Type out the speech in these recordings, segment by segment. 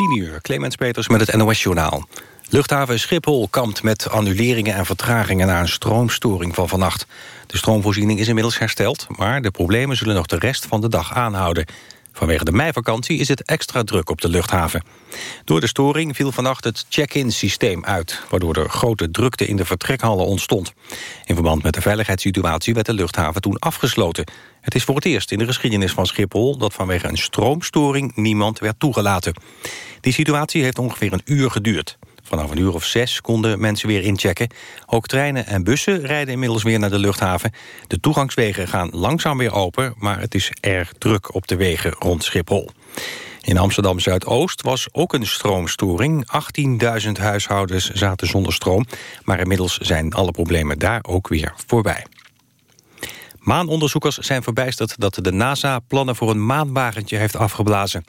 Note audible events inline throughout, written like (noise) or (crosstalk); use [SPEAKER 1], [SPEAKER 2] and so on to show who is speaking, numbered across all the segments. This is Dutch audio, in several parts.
[SPEAKER 1] 10 uur, Clemens Peters met het NOS-journaal. Luchthaven Schiphol kampt met annuleringen en vertragingen... na een stroomstoring van vannacht. De stroomvoorziening is inmiddels hersteld... maar de problemen zullen nog de rest van de dag aanhouden. Vanwege de meivakantie is het extra druk op de luchthaven. Door de storing viel vannacht het check-in systeem uit... waardoor er grote drukte in de vertrekhallen ontstond. In verband met de veiligheidssituatie werd de luchthaven toen afgesloten. Het is voor het eerst in de geschiedenis van Schiphol... dat vanwege een stroomstoring niemand werd toegelaten. Die situatie heeft ongeveer een uur geduurd. Vanaf een uur of zes konden mensen weer inchecken. Ook treinen en bussen rijden inmiddels weer naar de luchthaven. De toegangswegen gaan langzaam weer open... maar het is erg druk op de wegen rond Schiphol. In Amsterdam-Zuidoost was ook een stroomstoring. 18.000 huishoudens zaten zonder stroom. Maar inmiddels zijn alle problemen daar ook weer voorbij. Maanonderzoekers zijn verbijsterd dat de NASA plannen voor een maanwagentje heeft afgeblazen.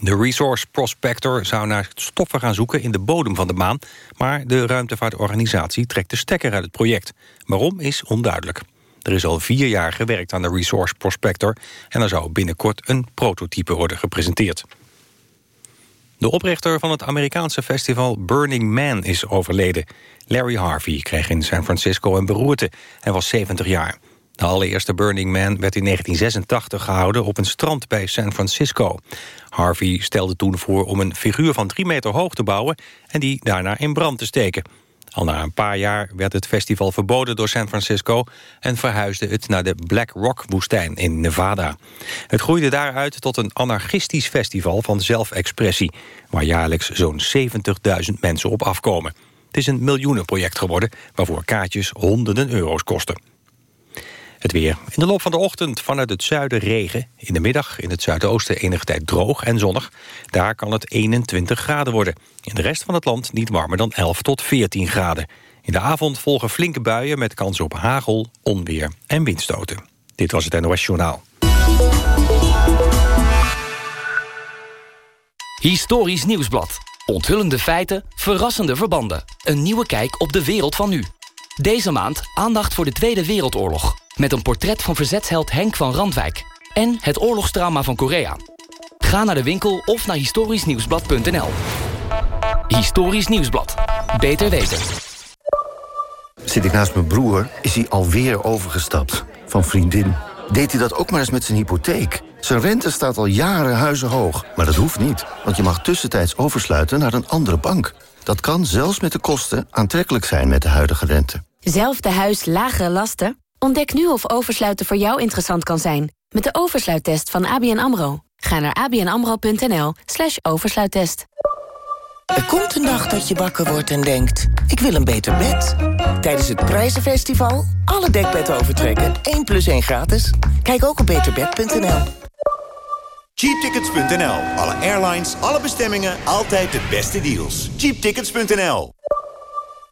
[SPEAKER 1] De Resource Prospector zou naar stoffen gaan zoeken in de bodem van de maan... maar de ruimtevaartorganisatie trekt de stekker uit het project. Waarom is onduidelijk. Er is al vier jaar gewerkt aan de Resource Prospector... en er zou binnenkort een prototype worden gepresenteerd. De oprichter van het Amerikaanse festival Burning Man is overleden. Larry Harvey kreeg in San Francisco een beroerte. Hij was 70 jaar. De allereerste Burning Man werd in 1986 gehouden op een strand bij San Francisco. Harvey stelde toen voor om een figuur van drie meter hoog te bouwen... en die daarna in brand te steken. Al na een paar jaar werd het festival verboden door San Francisco... en verhuisde het naar de Black Rock-woestijn in Nevada. Het groeide daaruit tot een anarchistisch festival van zelfexpressie... waar jaarlijks zo'n 70.000 mensen op afkomen. Het is een miljoenenproject geworden... waarvoor kaartjes honderden euro's kosten. Het weer. In de loop van de ochtend vanuit het zuiden regen. In de middag in het zuidoosten enige tijd droog en zonnig. Daar kan het 21 graden worden. In de rest van het land niet warmer dan 11 tot 14 graden. In de avond volgen flinke buien met kans op hagel, onweer en windstoten. Dit was het NOS Journaal.
[SPEAKER 2] Historisch Nieuwsblad. Onthullende feiten, verrassende verbanden. Een nieuwe kijk op de wereld van nu. Deze maand aandacht voor de Tweede Wereldoorlog met een portret van verzetsheld Henk van Randwijk... en het oorlogstrauma van Korea. Ga naar de winkel of naar historischnieuwsblad.nl. Historisch Nieuwsblad. Beter weten.
[SPEAKER 3] Zit ik naast mijn broer, is hij alweer overgestapt. Van vriendin. Deed hij dat ook maar eens met zijn hypotheek? Zijn rente staat al jaren huizenhoog. Maar dat hoeft niet, want je mag tussentijds oversluiten naar een andere bank. Dat kan zelfs met de kosten aantrekkelijk zijn met de huidige rente.
[SPEAKER 4] Zelfde huis, lagere lasten? Ontdek nu of oversluiten voor jou interessant kan zijn... met de oversluittest van ABN AMRO. Ga naar abnamro.nl slash oversluittest.
[SPEAKER 5] Er komt een dag dat je wakker wordt en denkt... ik wil een beter bed. Tijdens het Prijzenfestival alle dekbedden overtrekken. 1 plus 1 gratis. Kijk ook op beterbed.nl.
[SPEAKER 6] Cheaptickets.nl. Alle airlines, alle bestemmingen, altijd de beste deals. Cheaptickets.nl.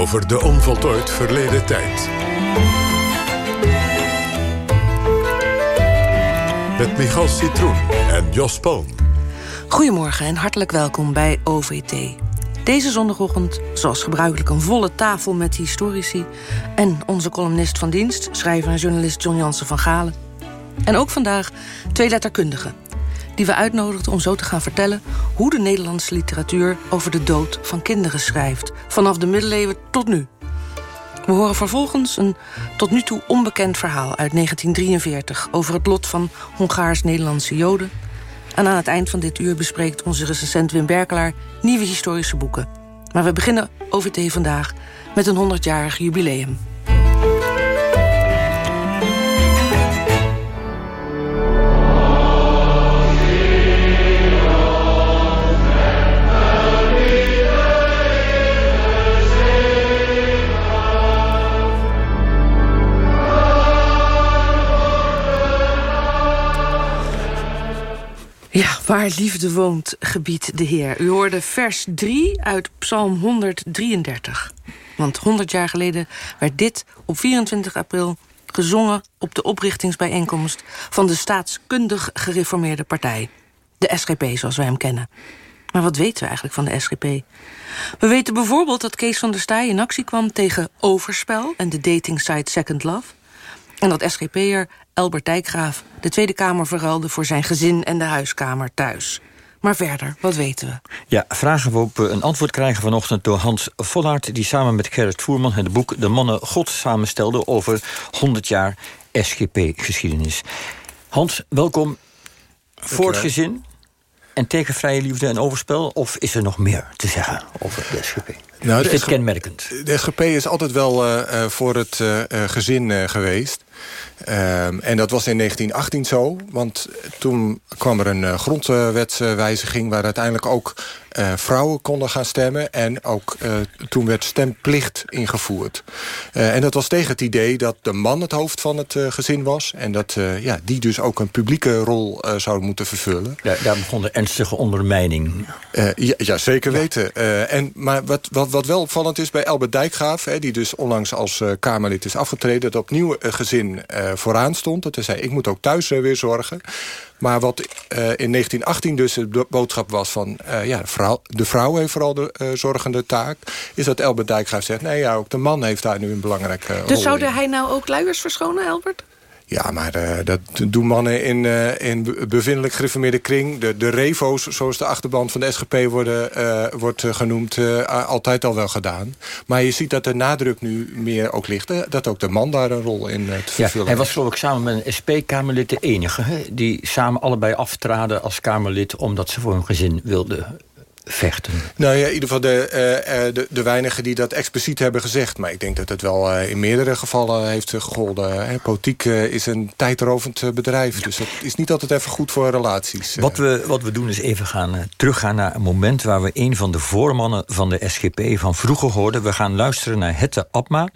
[SPEAKER 7] Over de onvoltooid verleden tijd. Met Michal Citroen en Jos Palm.
[SPEAKER 8] Goedemorgen en hartelijk welkom bij OVT. Deze zondagochtend, zoals gebruikelijk, een volle tafel met historici... en onze columnist van dienst, schrijver en journalist John Jansen van Galen. En ook vandaag twee letterkundigen die we uitnodigden om zo te gaan vertellen... hoe de Nederlandse literatuur over de dood van kinderen schrijft. Vanaf de middeleeuwen tot nu. We horen vervolgens een tot nu toe onbekend verhaal uit 1943... over het lot van Hongaars-Nederlandse Joden. En aan het eind van dit uur bespreekt onze recensent Wim Berkelaar... nieuwe historische boeken. Maar we beginnen OVT vandaag met een 100-jarig jubileum. Ja, waar liefde woont, gebied de Heer. U hoorde vers 3 uit Psalm 133. Want 100 jaar geleden werd dit op 24 april gezongen op de oprichtingsbijeenkomst van de staatskundig gereformeerde partij. De SGP, zoals wij hem kennen. Maar wat weten we eigenlijk van de SGP? We weten bijvoorbeeld dat Kees van der Staaij in actie kwam tegen overspel... en de datingsite Second Love. En dat SGP'er Albert Dijkgraaf de Tweede Kamer verruilde... voor zijn gezin en de huiskamer thuis. Maar verder, wat weten we?
[SPEAKER 9] Ja, vragen we op een antwoord krijgen vanochtend door Hans Vollaert... die samen met Gerrit Voerman het boek De Mannen God samenstelde... over 100 jaar SGP-geschiedenis. Hans, welkom. Voor het gezin en tegen vrije liefde en overspel? Of is er nog meer te zeggen over de SGP? Nou, is dit kenmerkend?
[SPEAKER 10] De SGP is altijd wel uh, voor het uh, gezin uh, geweest. Ehm, en dat was in 1918 zo, want toen kwam er een grondwetswijziging... waar uiteindelijk ook vrouwen konden gaan stemmen. En ook toen werd stemplicht ingevoerd. en dat was tegen het idee dat de man het hoofd van het gezin was. En dat ja, die dus ook een publieke rol zou moeten vervullen.
[SPEAKER 9] Ja, daar begon de ernstige ondermijning.
[SPEAKER 10] ja, ja, zeker weten. en, maar wat, wat, wat wel opvallend is bij Albert Dijkgraaf... Hè, die dus onlangs als Kamerlid is afgetreden... dat opnieuw een gezin vooraan stond. Dat hij zei, ik moet ook thuis weer zorgen. Maar wat in 1918 dus de boodschap was van... Ja, de vrouw, de vrouw heeft vooral de zorgende taak... is dat Albert Dijkgraaf zegt... nee, ja, ook de man heeft daar nu een belangrijke
[SPEAKER 8] dus
[SPEAKER 10] rol
[SPEAKER 8] Dus zou hij nou ook luiers verschonen, Albert?
[SPEAKER 10] Ja, maar uh, dat doen mannen in, uh, in bevindelijk gereformeerde kring. De, de revo's, zoals de achterband van de SGP worden, uh, wordt genoemd, altijd al wel gedaan. Maar je ziet dat de nadruk nu meer ook ligt. dat ook de man daar een rol in te vervullen
[SPEAKER 9] ja, Hij was geloof ik samen met een SP-Kamerlid de enige... Hè, die samen allebei aftraden als Kamerlid... omdat ze voor hun gezin wilden vechten?
[SPEAKER 10] Nou ja, in ieder geval de, uh, de, de, weinigen die dat expliciet hebben gezegd. Maar ik denk dat het wel uh, in meerdere gevallen heeft gegolden. Hè. Politiek uh, is een tijdrovend bedrijf. Dus dat is niet altijd even goed voor relaties.
[SPEAKER 9] Wat we, wat we doen is even gaan teruggaan naar een moment... waar we een van de voormannen van de SGP van vroeger hoorden. We gaan luisteren naar Hette Abma,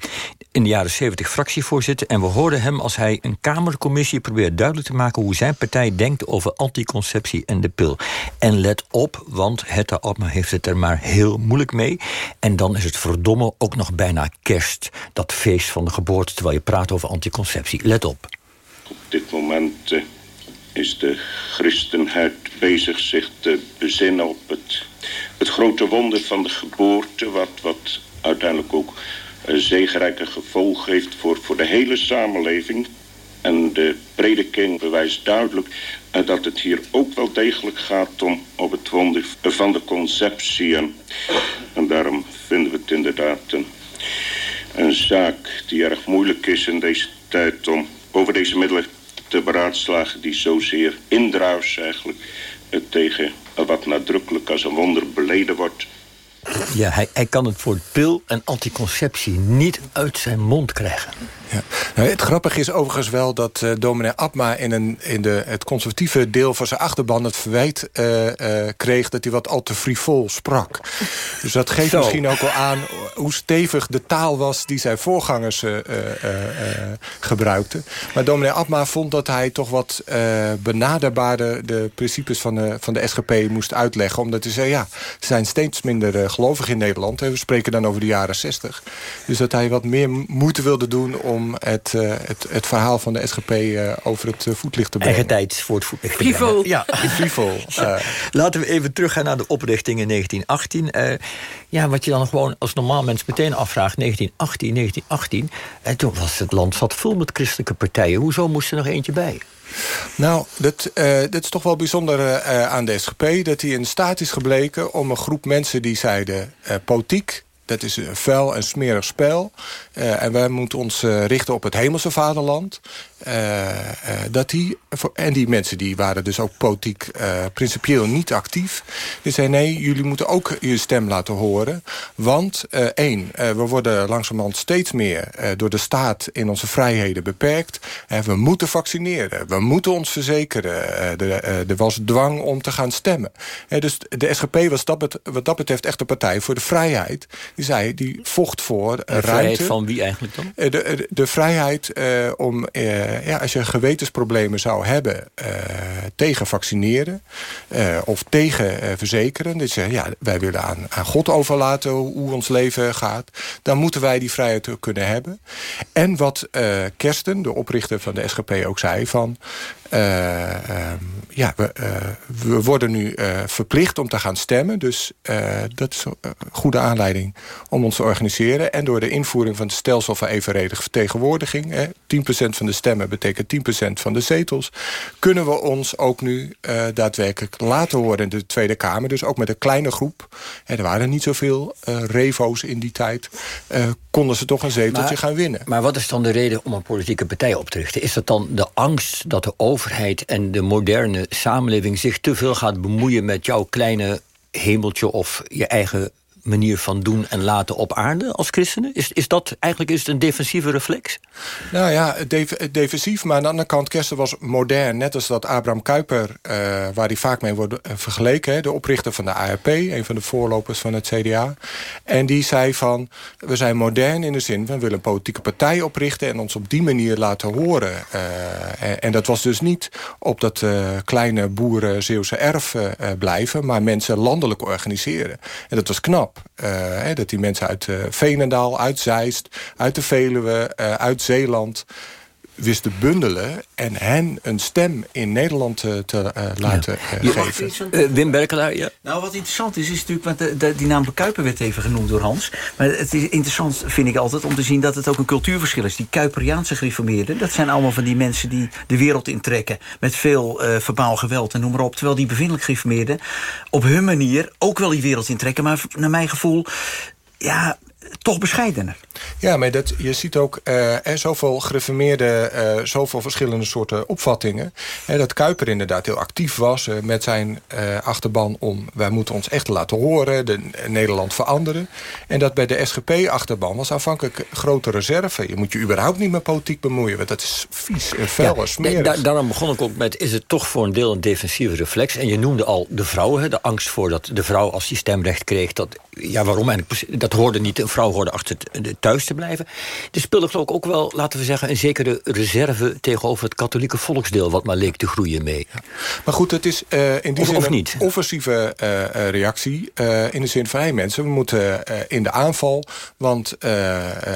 [SPEAKER 9] in de jaren 70 fractievoorzitter. En we hoorden hem als hij een Kamercommissie probeert duidelijk te maken... hoe zijn partij denkt over anticonceptie en de pil. En let op, want Hette Abma heeft het er maar heel moeilijk mee. En dan is het verdomme ook nog bijna kerst. Dat feest van de geboorte, terwijl je praat over anticonceptie. Let op.
[SPEAKER 11] Op dit moment uh, is de christenheid bezig zich te bezinnen op het, het grote wonder van de geboorte... wat, wat uiteindelijk ook uh, zegerijke gevolgen heeft voor, voor de hele samenleving... En de prediking bewijst duidelijk uh, dat het hier ook wel degelijk gaat om op het wonder van de conceptie. En daarom vinden we het inderdaad een, zaak die erg moeilijk is in deze tijd om over deze middelen te beraadslagen die zozeer indruis eigenlijk uh, tegen uh, wat nadrukkelijk als een wonder beleden wordt.
[SPEAKER 9] Ja, hij, hij kan het voor pil en anticonceptie niet uit zijn mond krijgen.
[SPEAKER 10] Ja. Nou, het grappige is overigens wel dat uh, dominee Abma... in, een, in de, het conservatieve deel van zijn achterban het verwijt uh, uh, kreeg... dat hij wat al te frivol sprak. Dus dat geeft Zo. misschien ook wel aan hoe stevig de taal was... die zijn voorgangers gebruikten. Maar dominee Abma vond dat hij toch wat benaderbaarder... de principes van de, van de SGP moest uitleggen. Omdat hij zei, ja, ze zijn steeds minder gelovig in Nederland. Hè. We spreken dan over de jaren 60. Dus dat hij wat meer moeite wilde doen om het, uh, het, het verhaal van de SGP uh, eh, over het uh, voetlicht te brengen.
[SPEAKER 9] Eigen tijd voor het voetlicht
[SPEAKER 8] Frivol.
[SPEAKER 9] Ja, (laughs)
[SPEAKER 10] frivol. (laughs)
[SPEAKER 9] Laten we even teruggaan naar de oprichting in 1918. ja, wat je dan gewoon als normaal mens meteen afvraagt... 1918, 1918. En toen was het land zat vol met christelijke partijen. Hoezo moest er nog eentje bij?
[SPEAKER 10] Nou, dat, uh, dat is toch wel bijzonder uh, aan de SGP... dat hij in staat is gebleken om een groep mensen die zeiden... Uh, politiek, dat is een vuil en smerig spel. Uh, en wij moeten ons uh, richten op het hemelse vaderland. Uh, dat die, en die mensen die waren dus ook politiek principieel niet actief. Die zeiden nee, jullie moeten ook je stem laten horen. Want één, we worden langzamerhand steeds meer door de staat in onze vrijheden beperkt. we moeten vaccineren, we moeten ons verzekeren. er was dwang om te gaan stemmen. dus de SGP was dat, wat dat betreft echt een partij voor de vrijheid Die, zei, die vocht voor
[SPEAKER 9] De
[SPEAKER 10] ruimte.
[SPEAKER 9] vrijheid van wie eigenlijk dan?
[SPEAKER 10] Eh, De, de, de vrijheid eh, om, eh, ja, als je gewetensproblemen zou hebben... eh, tegen vaccineren eh, of tegen eh, verzekeren... dat je ja, wij willen aan, aan God overlaten hoe, ons leven gaat... dan moeten wij die vrijheid kunnen hebben. En wat eh, Kersten, de oprichter van de SGP, ook zei... van eh, ja, we, eh, we worden nu eh, verplicht om te gaan stemmen. Dus eh, dat is een goede aanleiding om ons te organiseren. En door de invoering van het stelsel van evenredige vertegenwoordiging... Hè, 10% van de stemmen betekent 10% van de zetels... kunnen we ons ook nu eh, daadwerkelijk laten horen in de Tweede Kamer. Dus ook met een kleine groep. Hè, er waren niet zoveel eh, revo's in die tijd. eh, konden ze toch een zeteltje
[SPEAKER 9] Maar-
[SPEAKER 10] gaan winnen.
[SPEAKER 9] Maar wat is dan de reden om een politieke partij op te richten? Is dat dan de angst dat de overheid en de moderne samenleving zich te veel gaat bemoeien met jouw kleine hemeltje of je eigen manier van doen en laten op aarde als christenen? Is, is dat eigenlijk is het een defensieve reflex?
[SPEAKER 10] Nou ja, def- defensief, maar aan de andere kant, Kersten was modern. Net als dat Abraham Kuyper, eh, waar hij vaak mee wordt eh, vergeleken... De oprichter van de ARP, een van de voorlopers van het CDA. En die zei van, we zijn modern in de zin... van we willen een politieke partij oprichten... en ons op die manier laten horen. Eh, en, dat was dus niet op dat kleine boeren Zeeuwse erf blijven... maar mensen landelijk organiseren. En dat was knap. Eh, dat die mensen uit eh, Veenendaal, uit Zeist, uit de Veluwe, eh, uit Zeeland wisten bundelen en hen een stem in Nederland eh, te eh, laten eh, geven.
[SPEAKER 9] Wim Berkelaar, ja.
[SPEAKER 12] Nou, wat interessant is, is natuurlijk, want de, de- die naam Kuiper werd even genoemd door Hans. Maar het is interessant, vind ik altijd, om te zien dat het ook een cultuurverschil is. Die Kuiperiaanse gereformeerden, dat zijn allemaal van die mensen die de wereld intrekken. Met veel eh verbaal geweld en noem maar op. Terwijl die bevindelijk gereformeerden op hun manier ook wel die wereld intrekken. Maar naar mijn gevoel, ja, toch bescheidener.
[SPEAKER 10] Ja, maar dat, je ziet ook eh, er zoveel gereformeerde, eh, zoveel verschillende soorten opvattingen. Hè, dat Kuiper inderdaad heel actief was eh, met zijn eh, achterban om... wij moeten ons echt laten horen, de, Nederland veranderen. En dat bij de SGP-achterban was aanvankelijk grote reserve. Je moet je überhaupt niet met politiek bemoeien, want dat is vies en vuil en smerig.
[SPEAKER 9] da- daarom begon ik ook met, is het toch voor een deel een defensieve reflex? En je noemde al de vrouw, hè, de angst voor dat de vrouw als die stemrecht kreeg... Dat, ja, waarom eigenlijk? Dat hoorde niet, een vrouw hoorde achter thuis te blijven. Er speelde geloof ik ook wel, laten we zeggen... een zekere reserve tegenover het katholieke volksdeel... wat maar leek te groeien mee.
[SPEAKER 10] Maar goed, het is eh, in die
[SPEAKER 9] Of-
[SPEAKER 10] zin
[SPEAKER 9] of
[SPEAKER 10] een
[SPEAKER 9] niet?
[SPEAKER 10] offensieve eh, eh, reactie. in de zin van, hey mensen, we moeten in de aanval. Want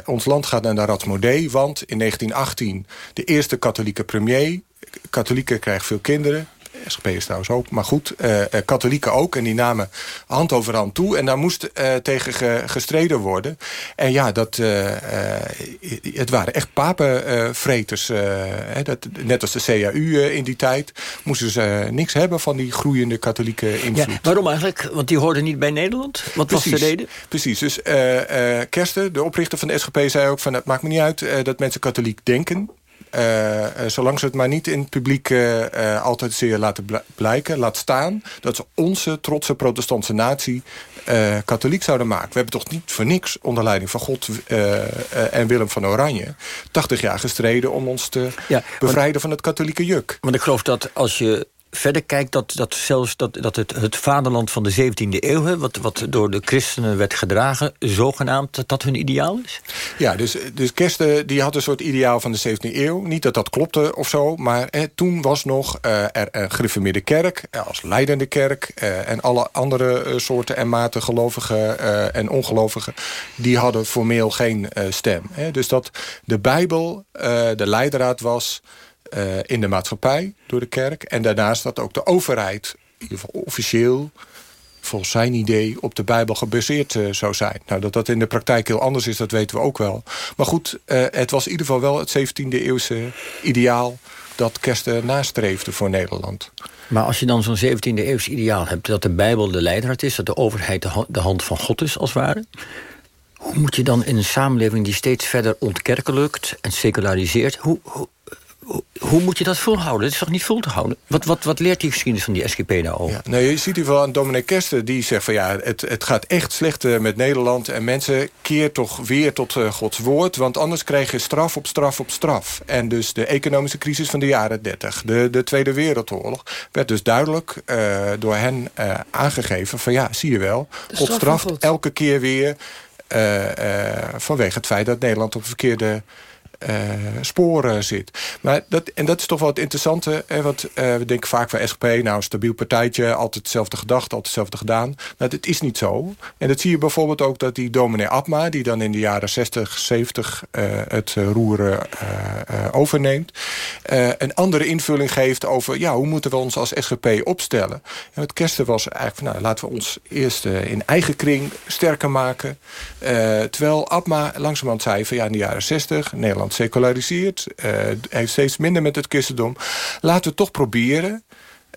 [SPEAKER 10] ons land gaat naar de Ratsmodee. Want in 1918 de eerste katholieke premier... Katholieken krijgen veel kinderen. SGP is trouwens ook, maar goed, eh, eh, katholieken ook. En die namen hand over hand toe. En daar moest eh, tegen ge- gestreden worden. En ja, dat, het waren echt papenvreters. dat, net als de CAU in die tijd. Moesten ze niks hebben van die groeiende katholieke invloed.
[SPEAKER 9] Ja, waarom eigenlijk? Want die hoorden niet bij Nederland? Wat was de reden?
[SPEAKER 10] Precies, dus Kersten, de oprichter van de SGP, zei ook van... het maakt me niet uit dat mensen katholiek denken... Eh, eh, zolang ze het maar niet in het publiek eh, altijd zeer laten bl- blijken, laat staan... dat ze onze trotse protestantse natie katholiek zouden maken. We hebben toch niet voor niks onder leiding van God en Willem van Oranje... 80 jaar gestreden om ons te
[SPEAKER 9] Ja,
[SPEAKER 10] bevrijden van het katholieke juk.
[SPEAKER 9] Want ik geloof dat als je verder kijkt... dat, dat zelfs dat, dat het, het vaderland van de 17e eeuw... hè, wat, wat door de christenen werd gedragen, zogenaamd... dat dat hun ideaal is?
[SPEAKER 10] Ja, dus, dus Kersten die had een soort ideaal van de 17e eeuw. Niet dat dat klopte of zo, maar eh, toen was nog eh, er een gereformeerde kerk... eh, als leidende kerk eh, en alle andere soorten en maten gelovigen en ongelovigen... die hadden formeel geen stem. Hè. Dus dat de Bijbel de leidraad was eh, in de maatschappij door de kerk... en daarnaast dat ook de overheid, in ieder geval officieel volgens zijn idee op de Bijbel gebaseerd eh, zou zijn. Nou, dat dat in de praktijk heel anders is, dat weten we ook wel. Maar goed, eh, het was in ieder geval wel het 17e eeuwse ideaal... dat Kersten nastreefde voor Nederland.
[SPEAKER 9] Maar als je dan zo'n 17e eeuws ideaal hebt... dat de Bijbel de leidraad is, dat de overheid de, ha- de hand van God is, als het ware... hoe moet je dan in een samenleving die steeds verder ontkerkelijkt en seculariseert... hoe, hoe, moet je dat volhouden? Dat is toch niet vol te houden? Wat, wat, wat leert die geschiedenis van die SGP nou over?
[SPEAKER 10] Nou, je ziet hier wel aan Dominic Kersten, die zegt van ja, het, het gaat echt slecht eh, met Nederland. En mensen keer toch weer tot eh, Gods woord. Want anders krijg je straf op straf op straf. En dus de economische crisis van de jaren 30, de, de Tweede Wereldoorlog, werd dus duidelijk eh, door hen eh, aangegeven van ja, zie je wel, God straft elke keer weer vanwege het feit dat Nederland op verkeerde sporen zit. Maar dat, en dat is toch wel het interessante. Hè, want uh, we denken vaak van SGP, nou stabiel partijtje... altijd hetzelfde gedacht, altijd hetzelfde gedaan. Maar dat is niet zo. En dat zie je bijvoorbeeld ook dat die dominee Abma... die dan in de jaren 60, 70 uh, het roeren overneemt... een andere invulling geeft over... ja, hoe moeten we ons als SGP opstellen? En het kersten was eigenlijk van... nou, laten we ons eerst in eigen kring sterker maken. terwijl Abma langzamerhand zei van... ja, in de jaren 60, Nederland seculariseert. Uh, heeft steeds minder met het christendom. Laten we toch proberen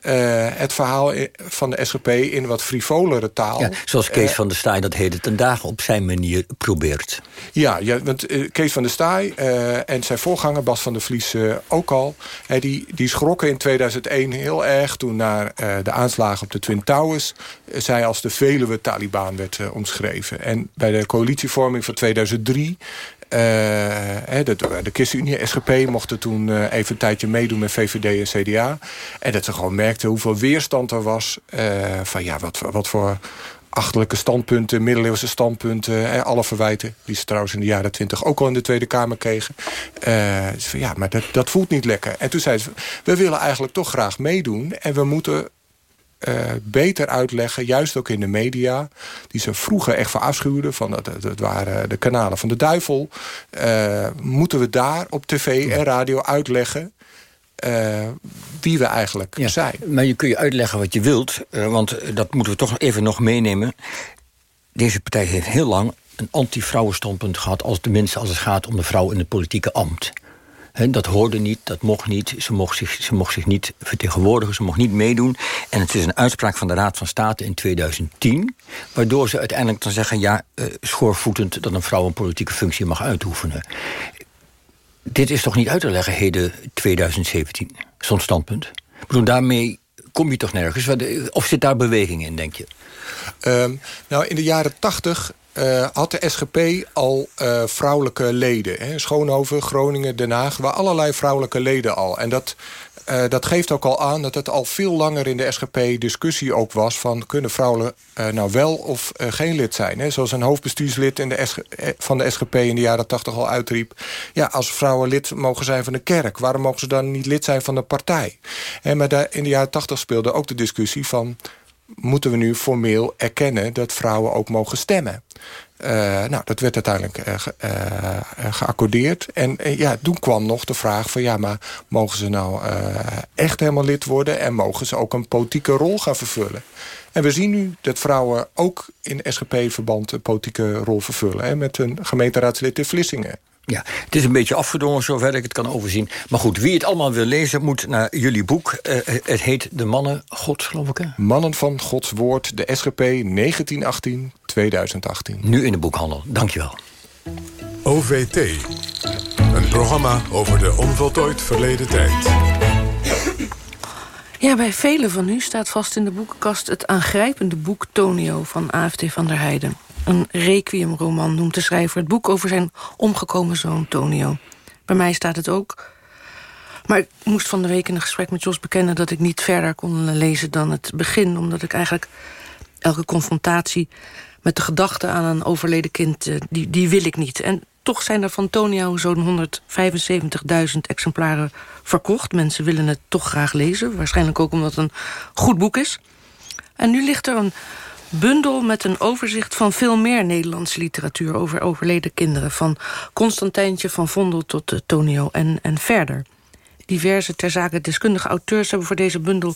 [SPEAKER 10] uh, het verhaal van de SGP in wat frivolere taal. Ja,
[SPEAKER 9] zoals Kees uh, van der Staaij dat heden ten dagen op zijn manier probeert.
[SPEAKER 10] Ja, ja want uh, Kees van der Staaij en zijn voorganger Bas van der Vlies ook al... die, die schrokken in 2001 heel erg toen naar de aanslagen op de Twin Towers... zij als de Veluwe Taliban werd omschreven. En bij de coalitievorming van 2003 uh, de, de ChristenUnie, SGP, mochten toen uh, even een tijdje meedoen met VVD en CDA. En dat ze gewoon merkten hoeveel weerstand er was. Van ja, wat, wat voor achterlijke standpunten, middeleeuwse standpunten. alle verwijten die ze trouwens in de jaren twintig ook al in de Tweede Kamer kregen. Van, ja, maar dat, dat voelt niet lekker. En toen zeiden ze, we willen eigenlijk toch graag meedoen. En we moeten uh, beter uitleggen, juist ook in de media... die ze vroeger echt verafschuwden, van dat, dat waren de kanalen van de duivel... Uh, moeten we daar op tv en radio uitleggen... Uh, wie we eigenlijk ja, zijn.
[SPEAKER 9] Maar je kun je uitleggen wat je wilt, want dat moeten we toch even nog meenemen. Deze partij heeft heel lang een anti-vrouwenstandpunt gehad... als tenminste als het gaat om de vrouw in het politieke ambt dat hoorde niet, dat mocht niet. Ze mocht, zich, ze mocht zich niet vertegenwoordigen, ze mocht niet meedoen. En het is een uitspraak van de Raad van State in 2010... waardoor ze uiteindelijk dan zeggen... ja, uh, schoorvoetend dat een vrouw een politieke functie mag uitoefenen. Dit is toch niet uit te leggen, heden 2017, zo'n standpunt? Ik bedoel, daarmee kom je toch nergens? Of zit daar beweging in, denk je?
[SPEAKER 10] Um, nou, in de jaren tachtig uh, had de SGP al uh, vrouwelijke leden. Hè? Schoonhoven, Groningen, Den Haag. waar allerlei vrouwelijke leden al. En dat, uh, dat geeft ook al aan dat het al veel langer in de SGP discussie ook was... van kunnen vrouwen nou wel of geen lid zijn. Hè? Zoals een hoofdbestuurslid in de van de SGP in de jaren tachtig al uitriep... ja, als vrouwen lid mogen zijn van de kerk... waarom mogen ze dan niet lid zijn van de partij? En maar daar, in de jaren tachtig speelde ook de discussie van moeten we nu formeel erkennen dat vrouwen ook mogen stemmen. Uh, nou, dat werd uiteindelijk uh, uh, geaccordeerd. En ja, toen kwam nog de vraag van... ja, maar mogen ze nou echt helemaal lid worden... en mogen ze ook een politieke rol gaan vervullen? En we zien nu dat vrouwen ook in SGP-verband... een politieke rol vervullen. Hè, met een gemeenteraadslid in Vlissingen.
[SPEAKER 9] Ja, het is een beetje afgedwongen zover ik het kan overzien. Maar goed, wie het allemaal wil lezen moet naar jullie boek. Uh, het heet De Mannen Gods, geloof ik, hè?
[SPEAKER 10] Mannen van Gods Woord, de SGP 1918-2018.
[SPEAKER 9] Nu in de boekhandel, dankjewel.
[SPEAKER 7] OVT, een programma over de onvoltooid verleden tijd.
[SPEAKER 8] Ja, bij velen van u staat vast in de boekenkast... het aangrijpende boek Tonio van AFT van der Heijden. Een requiemroman noemt de schrijver het boek over zijn omgekomen zoon Tonio. Bij mij staat het ook. Maar ik moest van de week in een gesprek met Jos bekennen... dat ik niet verder kon lezen dan het begin. Omdat ik eigenlijk elke confrontatie met de gedachte aan een overleden kind... Eh, die, die wil ik niet. En toch zijn er van Tonio zo'n 175.000 exemplaren verkocht. Mensen willen het toch graag lezen. Waarschijnlijk ook omdat het een goed boek is. En nu ligt er een bundel met een overzicht van veel meer Nederlandse literatuur... over overleden kinderen, van Constantijntje van Vondel tot uh, Tonio en, en verder. Diverse ter zake deskundige auteurs hebben voor deze bundel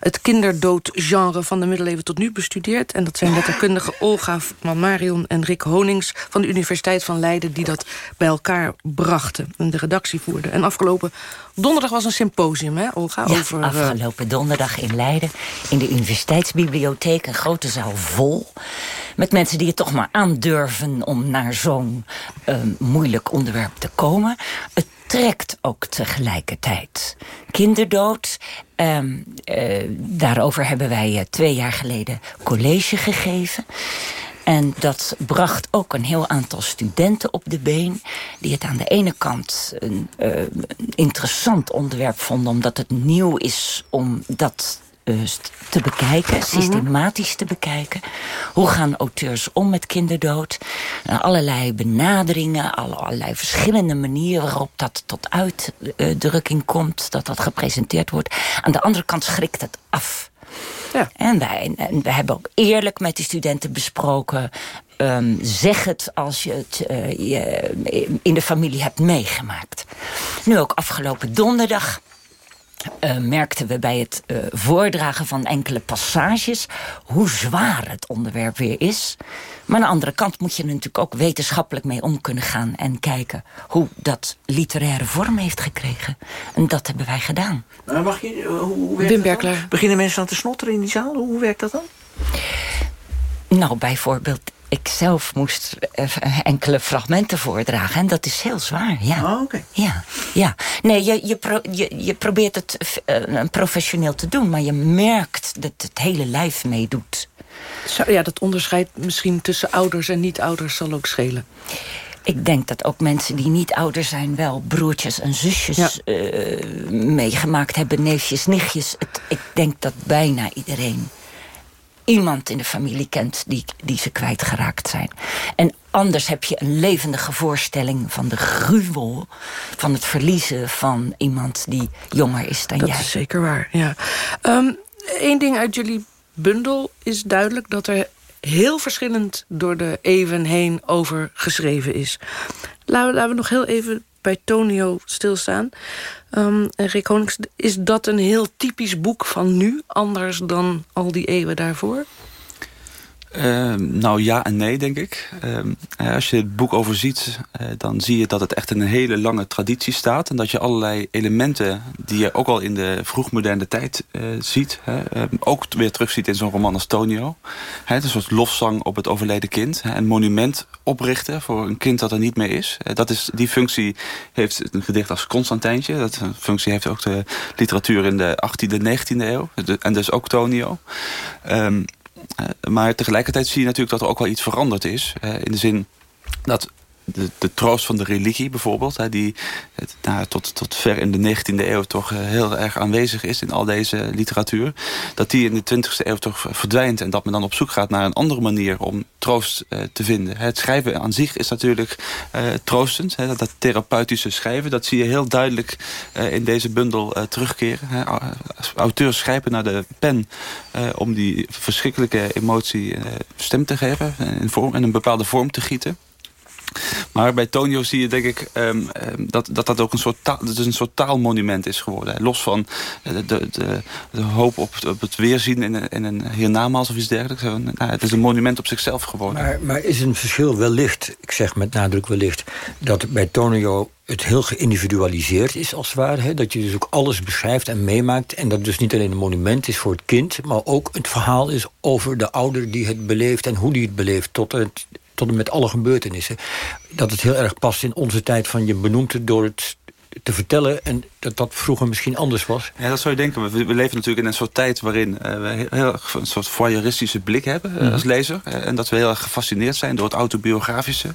[SPEAKER 8] het kinderdoodgenre van de middeleeuwen tot nu bestudeerd. En dat zijn letterkundige (laughs) Olga van Marion en Rick Honings... van de Universiteit van Leiden die dat bij elkaar brachten. En de redactie voerden. En afgelopen donderdag was een symposium, hè Olga?
[SPEAKER 13] Ja,
[SPEAKER 8] over,
[SPEAKER 13] eh, afgelopen donderdag in Leiden. In de Universiteitsbibliotheek, een grote zaal vol. Met mensen die het toch maar aandurven om naar zo'n uh, moeilijk onderwerp te komen. Het trekt ook tegelijkertijd. Kinderdood, ehm, eh, daarover hebben wij uh, twee jaar geleden college gegeven. En dat bracht ook een heel aantal studenten op de been... die het aan de ene kant een uh, interessant onderwerp vonden... omdat het nieuw is om dat eh, te bekijken, systematisch te bekijken. Hoe gaan auteurs om met kinderdood? Uh, allerlei benaderingen, allerlei verschillende manieren waarop dat tot uitdrukking komt, dat dat gepresenteerd wordt. Aan de andere kant schrikt het af. Ja. En, wij, en we hebben ook eerlijk met die studenten besproken... Um, zeg het als je het uh, je in de familie hebt meegemaakt. Nu ook afgelopen donderdag uh, merkten we bij het uh, voordragen van enkele passages... hoe zwaar het onderwerp weer is. Maar aan de andere kant moet je er natuurlijk ook wetenschappelijk mee om kunnen gaan... en kijken hoe dat literaire vorm heeft gekregen. En dat hebben wij gedaan.
[SPEAKER 12] Nou, mag je, hoe, hoe werkt Wim dat Beginnen mensen aan te snotteren in die zaal? Hoe werkt dat dan?
[SPEAKER 13] Nou, bijvoorbeeld ik zelf moest enkele fragmenten voordragen. En dat is heel zwaar, ja.
[SPEAKER 12] Oh, oké.
[SPEAKER 13] Ja, ja. Nee, je, je, pro, je, je probeert het uh, professioneel te doen... maar je merkt dat het hele lijf meedoet.
[SPEAKER 8] Ja, dat onderscheid misschien tussen ouders en niet-ouders zal ook schelen.
[SPEAKER 13] Ik denk dat ook mensen die niet ouder zijn... wel broertjes en zusjes ja. uh, meegemaakt hebben, neefjes, nichtjes. Het, ik denk dat bijna iedereen iemand in de familie kent die, die ze kwijtgeraakt zijn. En anders heb je een levendige voorstelling van de gruwel... van het verliezen van iemand die jonger is dan
[SPEAKER 8] dat
[SPEAKER 13] jij.
[SPEAKER 8] Dat is zeker waar, ja. Eén ehm, ding uit jullie bundel is duidelijk... dat er heel verschillend door de eeuwen heen over geschreven is. Laten we, laten we nog heel even bij Tonio stilstaan. Um, en Rick is dat een heel typisch boek van nu? Anders dan al die eeuwen daarvoor?
[SPEAKER 14] Uh, nou ja en nee, denk ik. Uh, als je het boek overziet, uh, dan zie je dat het echt in een hele lange traditie staat. En dat je allerlei elementen die je ook al in de vroegmoderne tijd eh, ziet... Ehm, ook weer terugziet in zo'n roman als Tonio. het is een soort lofzang op het overleden kind. een monument oprichten voor een kind dat er niet meer is. dat is die functie heeft een gedicht als Constantijntje. Dat functie heeft ook de literatuur in de 18e, 19e eeuw. En dus ook Tonio. Maar tegelijkertijd zie je natuurlijk dat er ook wel iets veranderd is. In de zin dat de, de, troost van de religie bijvoorbeeld... Hè, die nou, tot, tot ver in de 19e eeuw toch uh, heel erg aanwezig is... in al deze literatuur, dat die in de 20e eeuw toch verdwijnt... en dat men dan op zoek gaat naar een andere manier om troost uh, te vinden. Het schrijven aan zich is natuurlijk uh, troostend. Hè, dat therapeutische schrijven, dat zie je heel duidelijk in deze bundel terugkeren. Hè. Auteurs schrijven naar de pen om die verschrikkelijke emotie stem te geven... en, vorm, en een bepaalde vorm te gieten. Maar bij Tonio zie je denk ik um, dat, dat dat ook een soort, taal, dat een soort taalmonument is geworden. Los van de, de, de, de hoop op, op, het weerzien in, in een hiernamaals of iets dergelijks. Nou, het is een monument op zichzelf geworden.
[SPEAKER 9] Maar, maar is een verschil wellicht, ik zeg met nadruk wellicht... dat bij Tonio het heel geïndividualiseerd is als het ware. Hè? Dat je dus ook alles beschrijft en meemaakt. En dat dus niet alleen een monument is voor het kind... maar ook het verhaal is over de ouder die het beleeft... en hoe die het beleeft tot het tot en met alle gebeurtenissen. Dat het heel erg past in onze tijd van je benoemt het door het te vertellen... en dat dat vroeger misschien anders was.
[SPEAKER 14] Ja, dat zou je denken. We, we leven natuurlijk in een soort tijd waarin uh, we heel erg een soort voyeuristische blik hebben uh, als lezer. Uh, en dat we heel erg gefascineerd zijn door het autobiografische.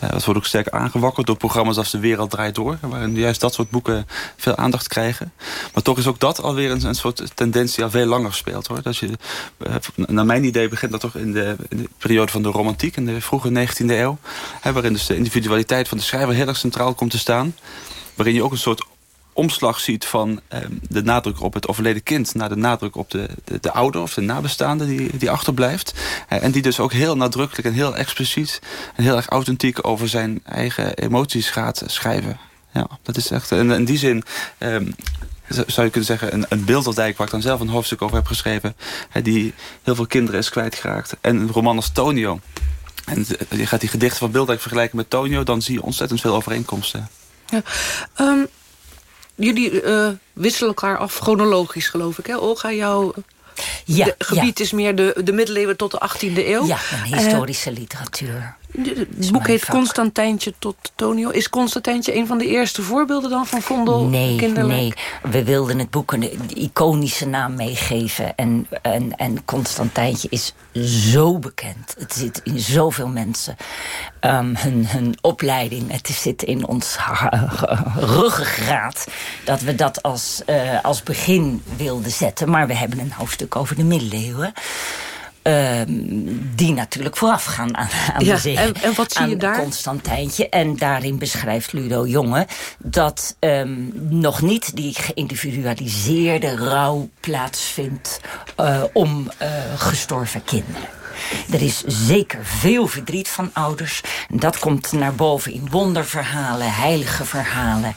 [SPEAKER 14] dat wordt ook sterk aangewakkerd door programma's als De Wereld Draait Door. Waarin juist dat soort boeken veel aandacht krijgen. Maar toch is ook dat alweer een, een soort tendens die al veel langer speelt. Hoor. Dat je, naar mijn idee begint dat toch in de, in de, periode van de romantiek. In de vroege 19e eeuw. Hè, waarin dus de individualiteit van de schrijver heel erg centraal komt te staan waarin je ook een soort omslag ziet van eh, de nadruk op het overleden kind... naar de nadruk op de, de, de ouder of de nabestaande die, die achterblijft. Eh, en die dus ook heel nadrukkelijk en heel expliciet... en heel erg authentiek over zijn eigen emoties gaat schrijven. Ja, dat is echt... En in die zin... Um, zou je kunnen zeggen, een, een waar ik dan zelf een hoofdstuk over heb geschreven... die heel veel kinderen is kwijtgeraakt. En een roman als Tonio. En je gaat die gedichten van Beeldijk vergelijken met Tonio... dan zie je ontzettend veel overeenkomsten.
[SPEAKER 8] Ja. Um, jullie uh, wisselen elkaar af chronologisch, geloof ik. Hè? Olga, jouw
[SPEAKER 13] ja,
[SPEAKER 8] gebied
[SPEAKER 13] ja.
[SPEAKER 8] is meer de, de middeleeuwen tot de 18e eeuw.
[SPEAKER 13] Ja, een historische uh, literatuur.
[SPEAKER 8] Het boek heet Constantijntje tot Tonio. Is Constantijntje een van de eerste voorbeelden dan van Vondel?
[SPEAKER 13] Nee,
[SPEAKER 8] kinderlijk?
[SPEAKER 13] nee. We wilden het boek een iconische naam meegeven. En, en, en Constantijntje is zo bekend. Het zit in zoveel mensen. Um, hun, hun opleiding, het zit in ons ruggengraat. Dat we dat als, uh, als begin wilden zetten. Maar we hebben een hoofdstuk over de middeleeuwen. Uh, die natuurlijk voorafgaan aan, aan
[SPEAKER 8] ja,
[SPEAKER 13] de
[SPEAKER 8] en, en, wat zie je daar?
[SPEAKER 13] Constantijntje. En daarin beschrijft Ludo Jonge dat um, nog niet die geïndividualiseerde rouw plaatsvindt uh, om uh, gestorven kinderen. Er is zeker veel verdriet van ouders. Dat komt naar boven in wonderverhalen, heilige verhalen.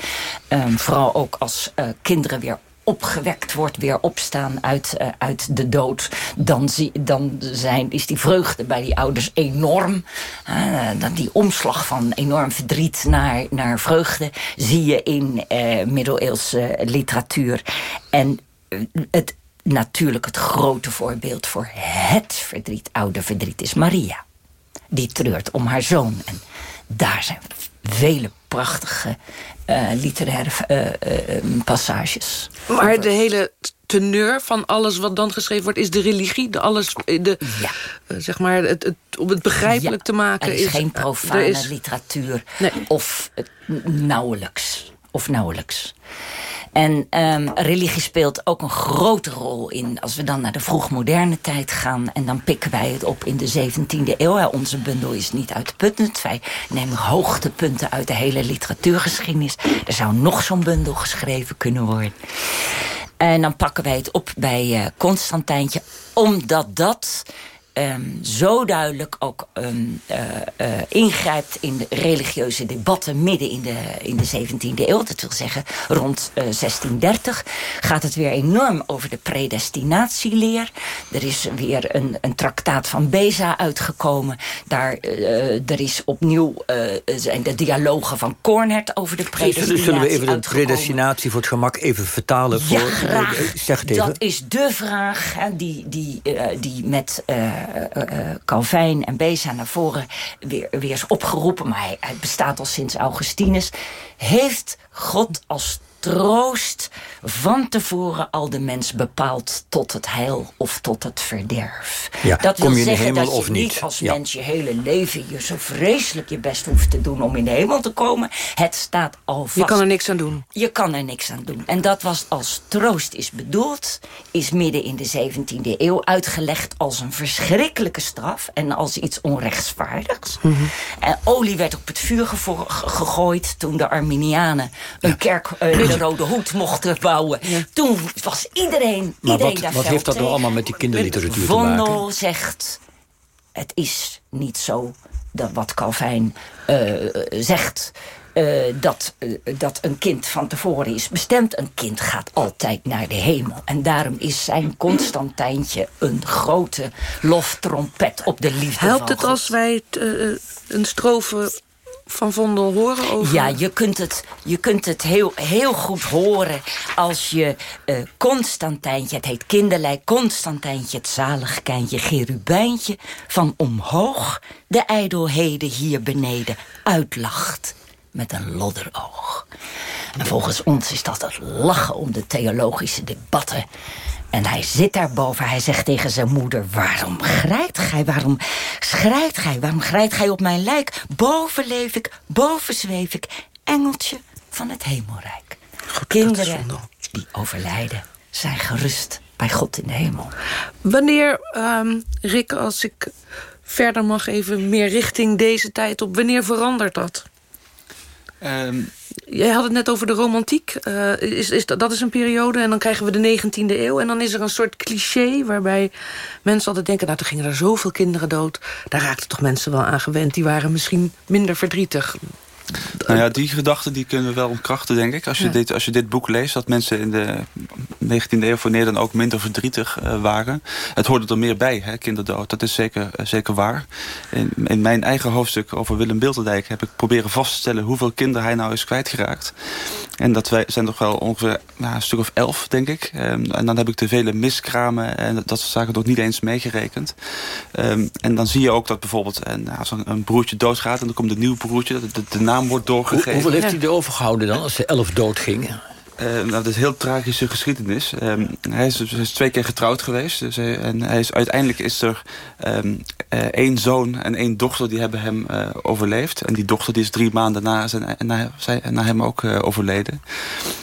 [SPEAKER 13] Um, vooral ook als uh, kinderen weer opgewekt wordt, weer opstaan uit, uh, uit de dood... dan, zie, dan zijn, is die vreugde bij die ouders enorm. Uh, die omslag van enorm verdriet naar, naar vreugde... zie je in uh, middeleeuwse literatuur. En het, natuurlijk het grote voorbeeld voor het verdriet, oude verdriet... is Maria. Die treurt om haar zoon. En daar zijn vele prachtige literaire uh, uh, passages.
[SPEAKER 8] Maar de hele teneur van alles wat dan geschreven wordt... is de religie, de alles, de,
[SPEAKER 13] ja.
[SPEAKER 8] zeg maar, het, het, om het begrijpelijk
[SPEAKER 13] ja,
[SPEAKER 8] te maken.
[SPEAKER 13] Er is, geen profane is... literatuur.
[SPEAKER 8] Nee.
[SPEAKER 13] Of nauwelijks. Of nauwelijks. En um, religie speelt ook een grote rol in... als we dan naar de vroegmoderne tijd gaan... en dan pikken wij het op in de 17e eeuw. Onze bundel is niet uitputtend. Wij nemen hoogtepunten uit de hele literatuurgeschiedenis. Er zou nog zo'n bundel geschreven kunnen worden. En dan pakken wij het op bij uh, Constantijntje... omdat dat um, zo duidelijk ook um, uh, uh, ingrijpt in de religieuze debatten midden in de, in de 17e eeuw. Dat wil zeggen, rond uh, 1630 gaat het weer enorm over de predestinatieleer. Er is weer een, een traktaat van Beza uitgekomen. Daar, er is opnieuw zijn de dialogen van Cornert over de predestinatie
[SPEAKER 9] Zullen we even de predestinatie voor het gemak even vertalen?
[SPEAKER 13] Ja,
[SPEAKER 9] voor,
[SPEAKER 13] graag.
[SPEAKER 9] zeg het even.
[SPEAKER 13] Dat is de vraag die, die, die met... Uh, uh, Calvijn en Beza naar voren weer, weer is opgeroepen. Maar hij, hij bestaat al sinds Augustinus. Heeft God als troost van tevoren al de mens bepaald tot het heil of tot het verderf.
[SPEAKER 9] Ja,
[SPEAKER 13] dat
[SPEAKER 9] kom
[SPEAKER 13] wil
[SPEAKER 9] je in de
[SPEAKER 13] zeggen
[SPEAKER 9] hemel
[SPEAKER 13] dat je
[SPEAKER 9] of niet?
[SPEAKER 13] als
[SPEAKER 9] Ja.
[SPEAKER 13] mens je hele leven je zo vreselijk je best hoeft te doen om in de hemel te komen. Het staat al vast.
[SPEAKER 8] Je kan er niks aan doen.
[SPEAKER 13] Je kan er niks aan doen. En dat was als troost is bedoeld, is midden in de 17e eeuw uitgelegd als een verschrikkelijke straf en als iets onrechtvaardigs. En olie werd op het vuur gegooid toen de Arminianen een kerk uh, in de Rode Hoed mochten bouwen. Toen was iedereen,
[SPEAKER 9] Maar
[SPEAKER 13] iedereen
[SPEAKER 9] wat,
[SPEAKER 13] daar
[SPEAKER 9] wat heeft dat nou allemaal met die kinderliteratuur te maken?
[SPEAKER 13] Vondel zegt, het is niet zo dat wat Calvijn uh, zegt... Uh, dat, uh, dat een kind van tevoren is bestemd. Een kind gaat altijd naar de hemel. En daarom is zijn Constantijntje een grote loftrompet op de liefde
[SPEAKER 8] Helpt
[SPEAKER 13] van
[SPEAKER 8] het
[SPEAKER 13] God.
[SPEAKER 8] als wij t, uh, een strofe van Vondel horen over...
[SPEAKER 13] Ja, je kunt het, je kunt het heel, heel goed horen als je uh, Constantijntje, het heet kinderlijk, Constantijntje, het zalig kijntje, Gerubijntje, van omhoog de ijdelheden hier beneden uitlacht met een lodderoog. En volgens ons is dat het lachen om de theologische debatten. En hij zit daarboven, hij zegt tegen zijn moeder... waarom grijpt gij, waarom schrijft gij, waarom grijpt gij op mijn lijk? Boven leef ik, boven zweef ik, engeltje van het hemelrijk.
[SPEAKER 8] God,
[SPEAKER 13] Kinderen die overlijden zijn gerust bij God in de hemel.
[SPEAKER 8] Wanneer, um, Rick, als ik verder mag even meer richting deze tijd op... wanneer verandert dat?
[SPEAKER 14] Um,
[SPEAKER 8] Jij had het net over de romantiek. Uh, is, is dat, dat is een periode en dan krijgen we de 19e eeuw. En dan is er een soort cliché waarbij mensen altijd denken... nou, toen gingen er zoveel kinderen dood. Daar raakten toch mensen wel aan gewend. Die waren misschien minder verdrietig.
[SPEAKER 14] Nou ja, die gedachten die kunnen we wel ontkrachten, denk ik. Als je,
[SPEAKER 8] Ja.
[SPEAKER 14] dit, als je dit boek leest, dat mensen in de 19e eeuw voor Nederland ook minder verdrietig uh, waren. Het hoorde er meer bij, hè, kinderdood. Dat is zeker, uh, zeker waar. In, in mijn eigen hoofdstuk over Willem Bilderdijk heb ik proberen vast te stellen hoeveel kinderen hij nou is kwijtgeraakt. En dat wij zijn toch wel ongeveer nou, een stuk of elf, denk ik. Ehm, en dan heb ik de vele miskramen en dat soort zaken nog niet eens meegerekend. Ehm, en dan zie je ook dat bijvoorbeeld en, nou, als een, een, broertje doodgaat... en dan komt een nieuw broertje, de, de naam wordt doorgegeven.
[SPEAKER 9] hoeveel heeft hij er overgehouden dan, als er elf doodgingen?
[SPEAKER 14] Uh, nou, dat is een heel tragische geschiedenis. Um, hij, is, hij, is, twee keer getrouwd geweest. Dus hij, en hij is, uiteindelijk is er um, uh, één zoon en één dochter die hebben hem uh, overleefd. En die dochter die is drie maanden na, zijn, na, na hem ook overleden.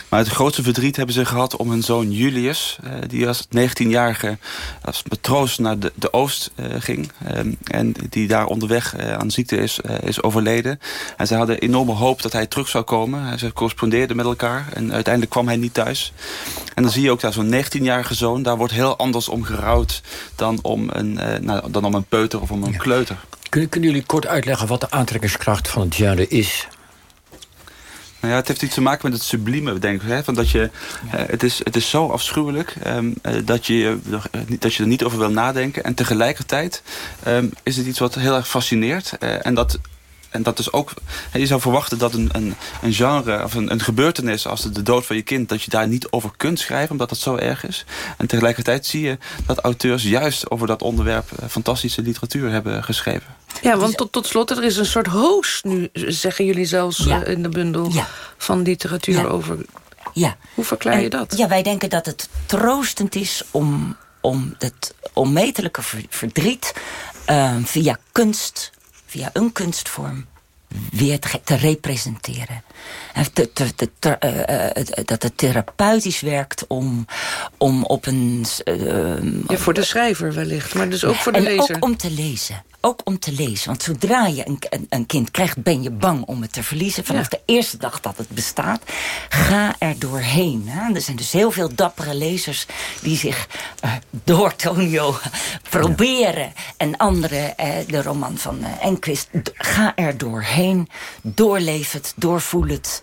[SPEAKER 14] Maar het grootste verdriet hebben ze gehad om hun zoon Julius... die als 19-jarige als matroos naar de, de oost ging. En die daar onderweg aan ziekte is, is overleden. En ze hadden enorme hoop dat hij terug zou komen. Ze correspondeerden met elkaar. En uiteindelijk kwam hij niet thuis. En dan zie je ook dat zo'n 19-jarige zoon... daar wordt heel anders om gerouwd dan om een, nou, dan om een peuter of om een ja. kleuter.
[SPEAKER 9] Kunnen, kunnen jullie kort uitleggen wat de aantrekkingskracht van het genre is?
[SPEAKER 14] Nou ja, het heeft iets te maken met het sublieme, denk ik. Hè? Van dat je, uh, het, is, het is zo afschuwelijk um, uh, dat, je, uh, dat je er niet over wil nadenken. En tegelijkertijd um, is het iets wat heel erg fascineert. en dat en dat is ook, je zou verwachten dat een, een, een genre of een, een, gebeurtenis als de dood van je kind, dat je daar niet over kunt schrijven, omdat het zo erg is. En tegelijkertijd zie je dat auteurs juist over dat onderwerp fantastische literatuur hebben geschreven.
[SPEAKER 8] Ja, want tot, tot slot, er is een soort hoos nu, zeggen jullie zelfs ja. in de bundel, ja. van literatuur ja. over.
[SPEAKER 13] Ja.
[SPEAKER 8] Hoe verklaar je dat?
[SPEAKER 13] Ja, wij denken dat het troostend is om, om het onmetelijke verdriet uh, via kunst via een kunstvorm weer te, te representeren. Te, te, te, uh, dat het therapeutisch werkt om, om op een... Uh,
[SPEAKER 8] ja, voor de schrijver wellicht, maar dus ook voor de
[SPEAKER 13] en
[SPEAKER 8] lezer.
[SPEAKER 13] ook om te lezen. Ook om te lezen. Want zodra je een, een, een kind krijgt, ben je bang om het te verliezen. Vanaf ja. de eerste dag dat het bestaat. Ga er doorheen. Hè? Er zijn dus heel veel dappere lezers die zich uh, door Tonio (laughs) proberen. Ja. En anderen, uh, de roman van uh, Enquist. Ga er doorheen. Doorleef het, doorvoel het.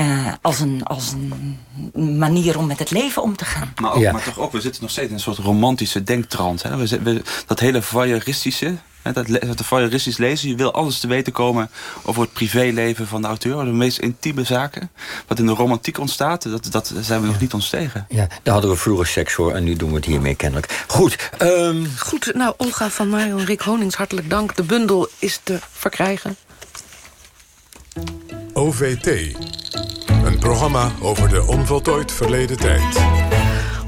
[SPEAKER 13] Uh, als, een, als een manier om met het leven om te gaan.
[SPEAKER 14] Maar, ook, ja. maar toch ook, we zitten nog steeds in een soort romantische denktrand. Hè? We, we, dat hele voyeuristische, dat, dat voyeuristisch lezen... je wil alles te weten komen over het privéleven van de auteur... de meest intieme zaken. Wat in de romantiek ontstaat, dat, dat zijn we nog niet ontstegen.
[SPEAKER 9] Ja, daar hadden we vroeger seks voor en nu doen we het hiermee kennelijk. Goed. Um...
[SPEAKER 8] Goed, nou, Olga van Mario en Rick Honings, hartelijk dank. De bundel is te verkrijgen.
[SPEAKER 7] OVT. Een programma over de onvoltooid verleden tijd.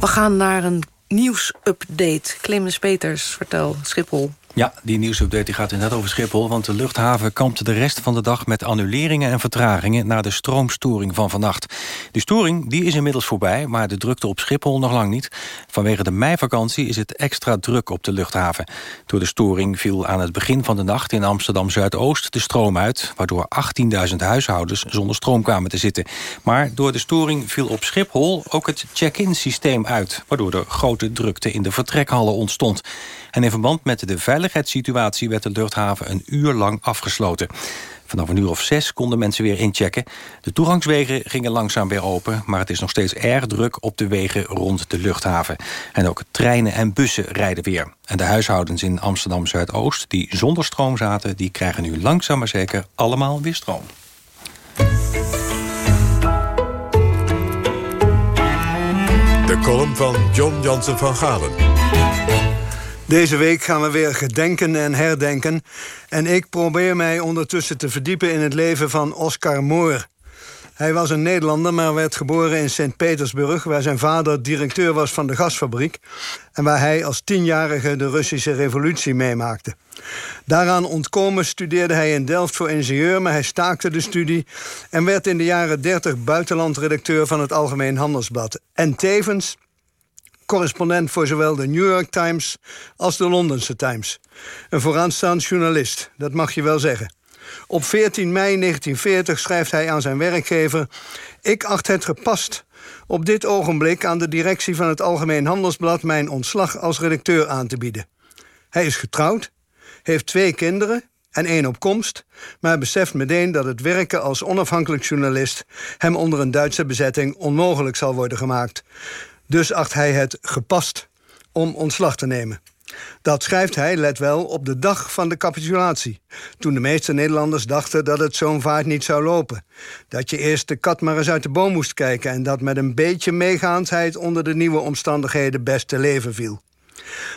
[SPEAKER 8] We gaan naar een nieuwsupdate. Clemens Peters, vertel, Schiphol.
[SPEAKER 1] Ja, die nieuwsupdate gaat inderdaad over Schiphol... want de luchthaven kampte de rest van de dag met annuleringen en vertragingen... na de stroomstoring van vannacht. De storing die is inmiddels voorbij, maar de drukte op Schiphol nog lang niet. Vanwege de meivakantie is het extra druk op de luchthaven. Door de storing viel aan het begin van de nacht in Amsterdam-Zuidoost de stroom uit... waardoor 18.000 huishoudens zonder stroom kwamen te zitten. Maar door de storing viel op Schiphol ook het check-in systeem uit... waardoor er grote drukte in de vertrekhallen ontstond. En in verband met de veiligheidssituatie werd de luchthaven een uur lang afgesloten. Vanaf een uur of zes konden mensen weer inchecken. De toegangswegen gingen langzaam weer open... maar het is nog steeds erg druk op de wegen rond de luchthaven. En ook treinen en bussen rijden weer. En de huishoudens in Amsterdam-Zuidoost die zonder stroom zaten... die krijgen nu langzaam maar zeker allemaal weer stroom.
[SPEAKER 7] De column van John Jansen van Galen.
[SPEAKER 15] Deze week gaan we weer gedenken en herdenken. En ik probeer mij ondertussen te verdiepen in het leven van Oscar Moore. Hij was een Nederlander, maar werd geboren in Sint-Petersburg... waar zijn vader directeur was van de gasfabriek... en waar hij als tienjarige de Russische revolutie meemaakte. Daaraan ontkomen studeerde hij in Delft voor ingenieur... maar hij staakte de studie en werd in de jaren 30 buitenlandredacteur... van het Algemeen Handelsblad. En tevens correspondent voor zowel de New York Times als de Londense Times. Een vooraanstaand journalist, dat mag je wel zeggen. Op 14 mei 1940 schrijft hij aan zijn werkgever... Ik acht het gepast op dit ogenblik aan de directie van het Algemeen Handelsblad... mijn ontslag als redacteur aan te bieden. Hij is getrouwd, heeft twee kinderen en één op komst... maar beseft meteen dat het werken als onafhankelijk journalist... hem onder een Duitse bezetting onmogelijk zal worden gemaakt. Dus acht hij het gepast om ontslag te nemen. Dat schrijft hij, let wel, op de dag van de capitulatie. Toen de meeste Nederlanders dachten dat het zo'n vaart niet zou lopen. Dat je eerst de kat maar eens uit de boom moest kijken... en dat met een beetje meegaandheid onder de nieuwe omstandigheden best te leven viel.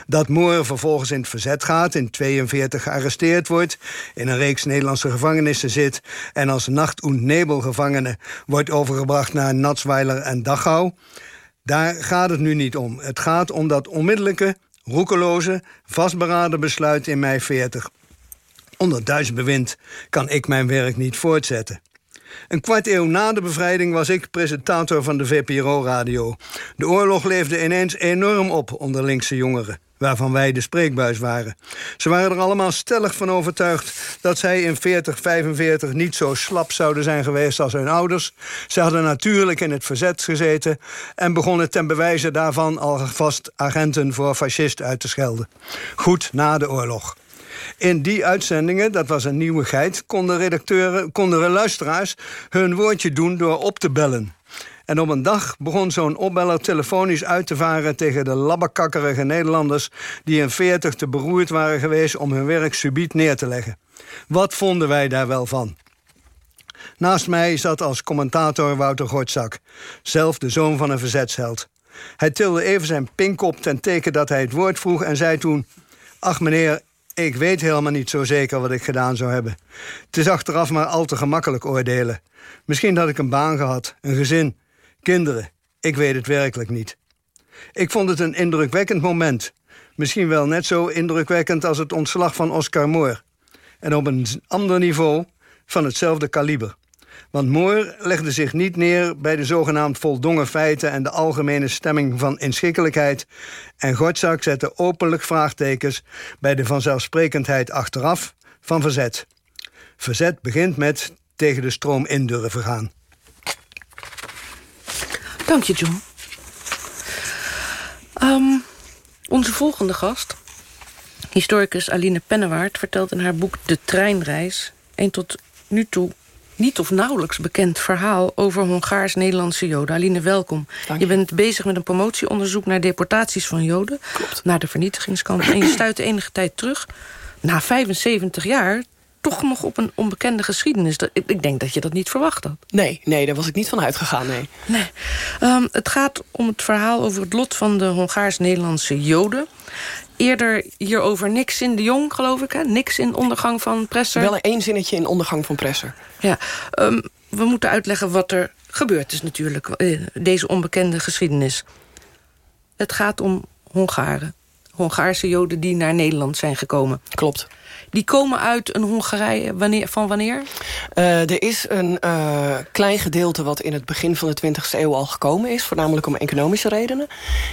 [SPEAKER 15] Dat Moore vervolgens in het verzet gaat, in 42 gearresteerd wordt... in een reeks Nederlandse gevangenissen zit... en als nacht- und nebelgevangene wordt overgebracht naar Natsweiler en Dachau... daar gaat het nu niet om. Het gaat om dat onmiddellijke, roekeloze, vastberaden besluit in mei 40. Onder Duits bewind kan ik mijn werk niet voortzetten. Een kwart eeuw na de bevrijding was ik presentator van de VPRO-radio. De oorlog leefde ineens enorm op onder linkse jongeren waarvan wij de spreekbuis waren. Ze waren er allemaal stellig van overtuigd... dat zij in 40, 45 niet zo slap zouden zijn geweest als hun ouders. Ze hadden natuurlijk in het verzet gezeten... en begonnen ten bewijze daarvan alvast agenten voor fascist uit te schelden. Goed na de oorlog. In die uitzendingen, dat was een nieuwigheid... konden redacteuren, konden luisteraars hun woordje doen door op te bellen. En op een dag begon zo'n opbeller telefonisch uit te varen... tegen de labbekakkerige Nederlanders... die in 40 te beroerd waren geweest om hun werk subiet neer te leggen. Wat vonden wij daar wel van? Naast mij zat als commentator Wouter Gortzak. Zelf de zoon van een verzetsheld. Hij tilde even zijn pink op ten teken dat hij het woord vroeg... en zei toen... Ach meneer, ik weet helemaal niet zo zeker wat ik gedaan zou hebben. Het is achteraf maar al te gemakkelijk oordelen. Misschien had ik een baan gehad, een gezin, kinderen. Ik weet het werkelijk niet. Ik vond het een indrukwekkend moment. Misschien wel net zo indrukwekkend als het ontslag van Oscar Moore. En op een ander niveau van hetzelfde kaliber. Want Moore legde zich niet neer bij de zogenaamd voldongen feiten... en de algemene stemming van inschikkelijkheid. En Godzak zette openlijk vraagtekens... bij de vanzelfsprekendheid achteraf van verzet. Verzet begint met tegen de stroom in durven gaan.
[SPEAKER 8] Dank je, John. Um, onze volgende gast, historicus Aline Pennewaard... vertelt in haar boek De Treinreis... een tot nu toe niet of nauwelijks bekend verhaal... over Hongaars-Nederlandse Joden. Aline, welkom. Je. bent bezig met een promotieonderzoek naar deportaties van Joden... naar de vernietigingskampen. en je stuit enige tijd terug, na 75 jaar toch nog op een onbekende geschiedenis. Ik denk dat je dat niet verwacht had.
[SPEAKER 16] Nee, nee daar was ik niet van uitgegaan, nee.
[SPEAKER 8] nee. Um, het gaat om het verhaal over het lot van de Hongaars-Nederlandse Joden. Eerder hierover niks in de Jong, geloof ik, hè? Niks in Ondergang van Presser.
[SPEAKER 16] Wel één zinnetje in Ondergang van Presser.
[SPEAKER 8] Ja, um, we moeten uitleggen wat er gebeurd is natuurlijk. Eh, deze onbekende geschiedenis. Het gaat om Hongaren. Hongaarse Joden die naar Nederland zijn gekomen.
[SPEAKER 16] Klopt.
[SPEAKER 8] Die komen uit een Hongarije wanneer, van wanneer?
[SPEAKER 16] Uh, er is een uh, klein gedeelte wat in het begin van de 20e eeuw al gekomen is. Voornamelijk om economische redenen.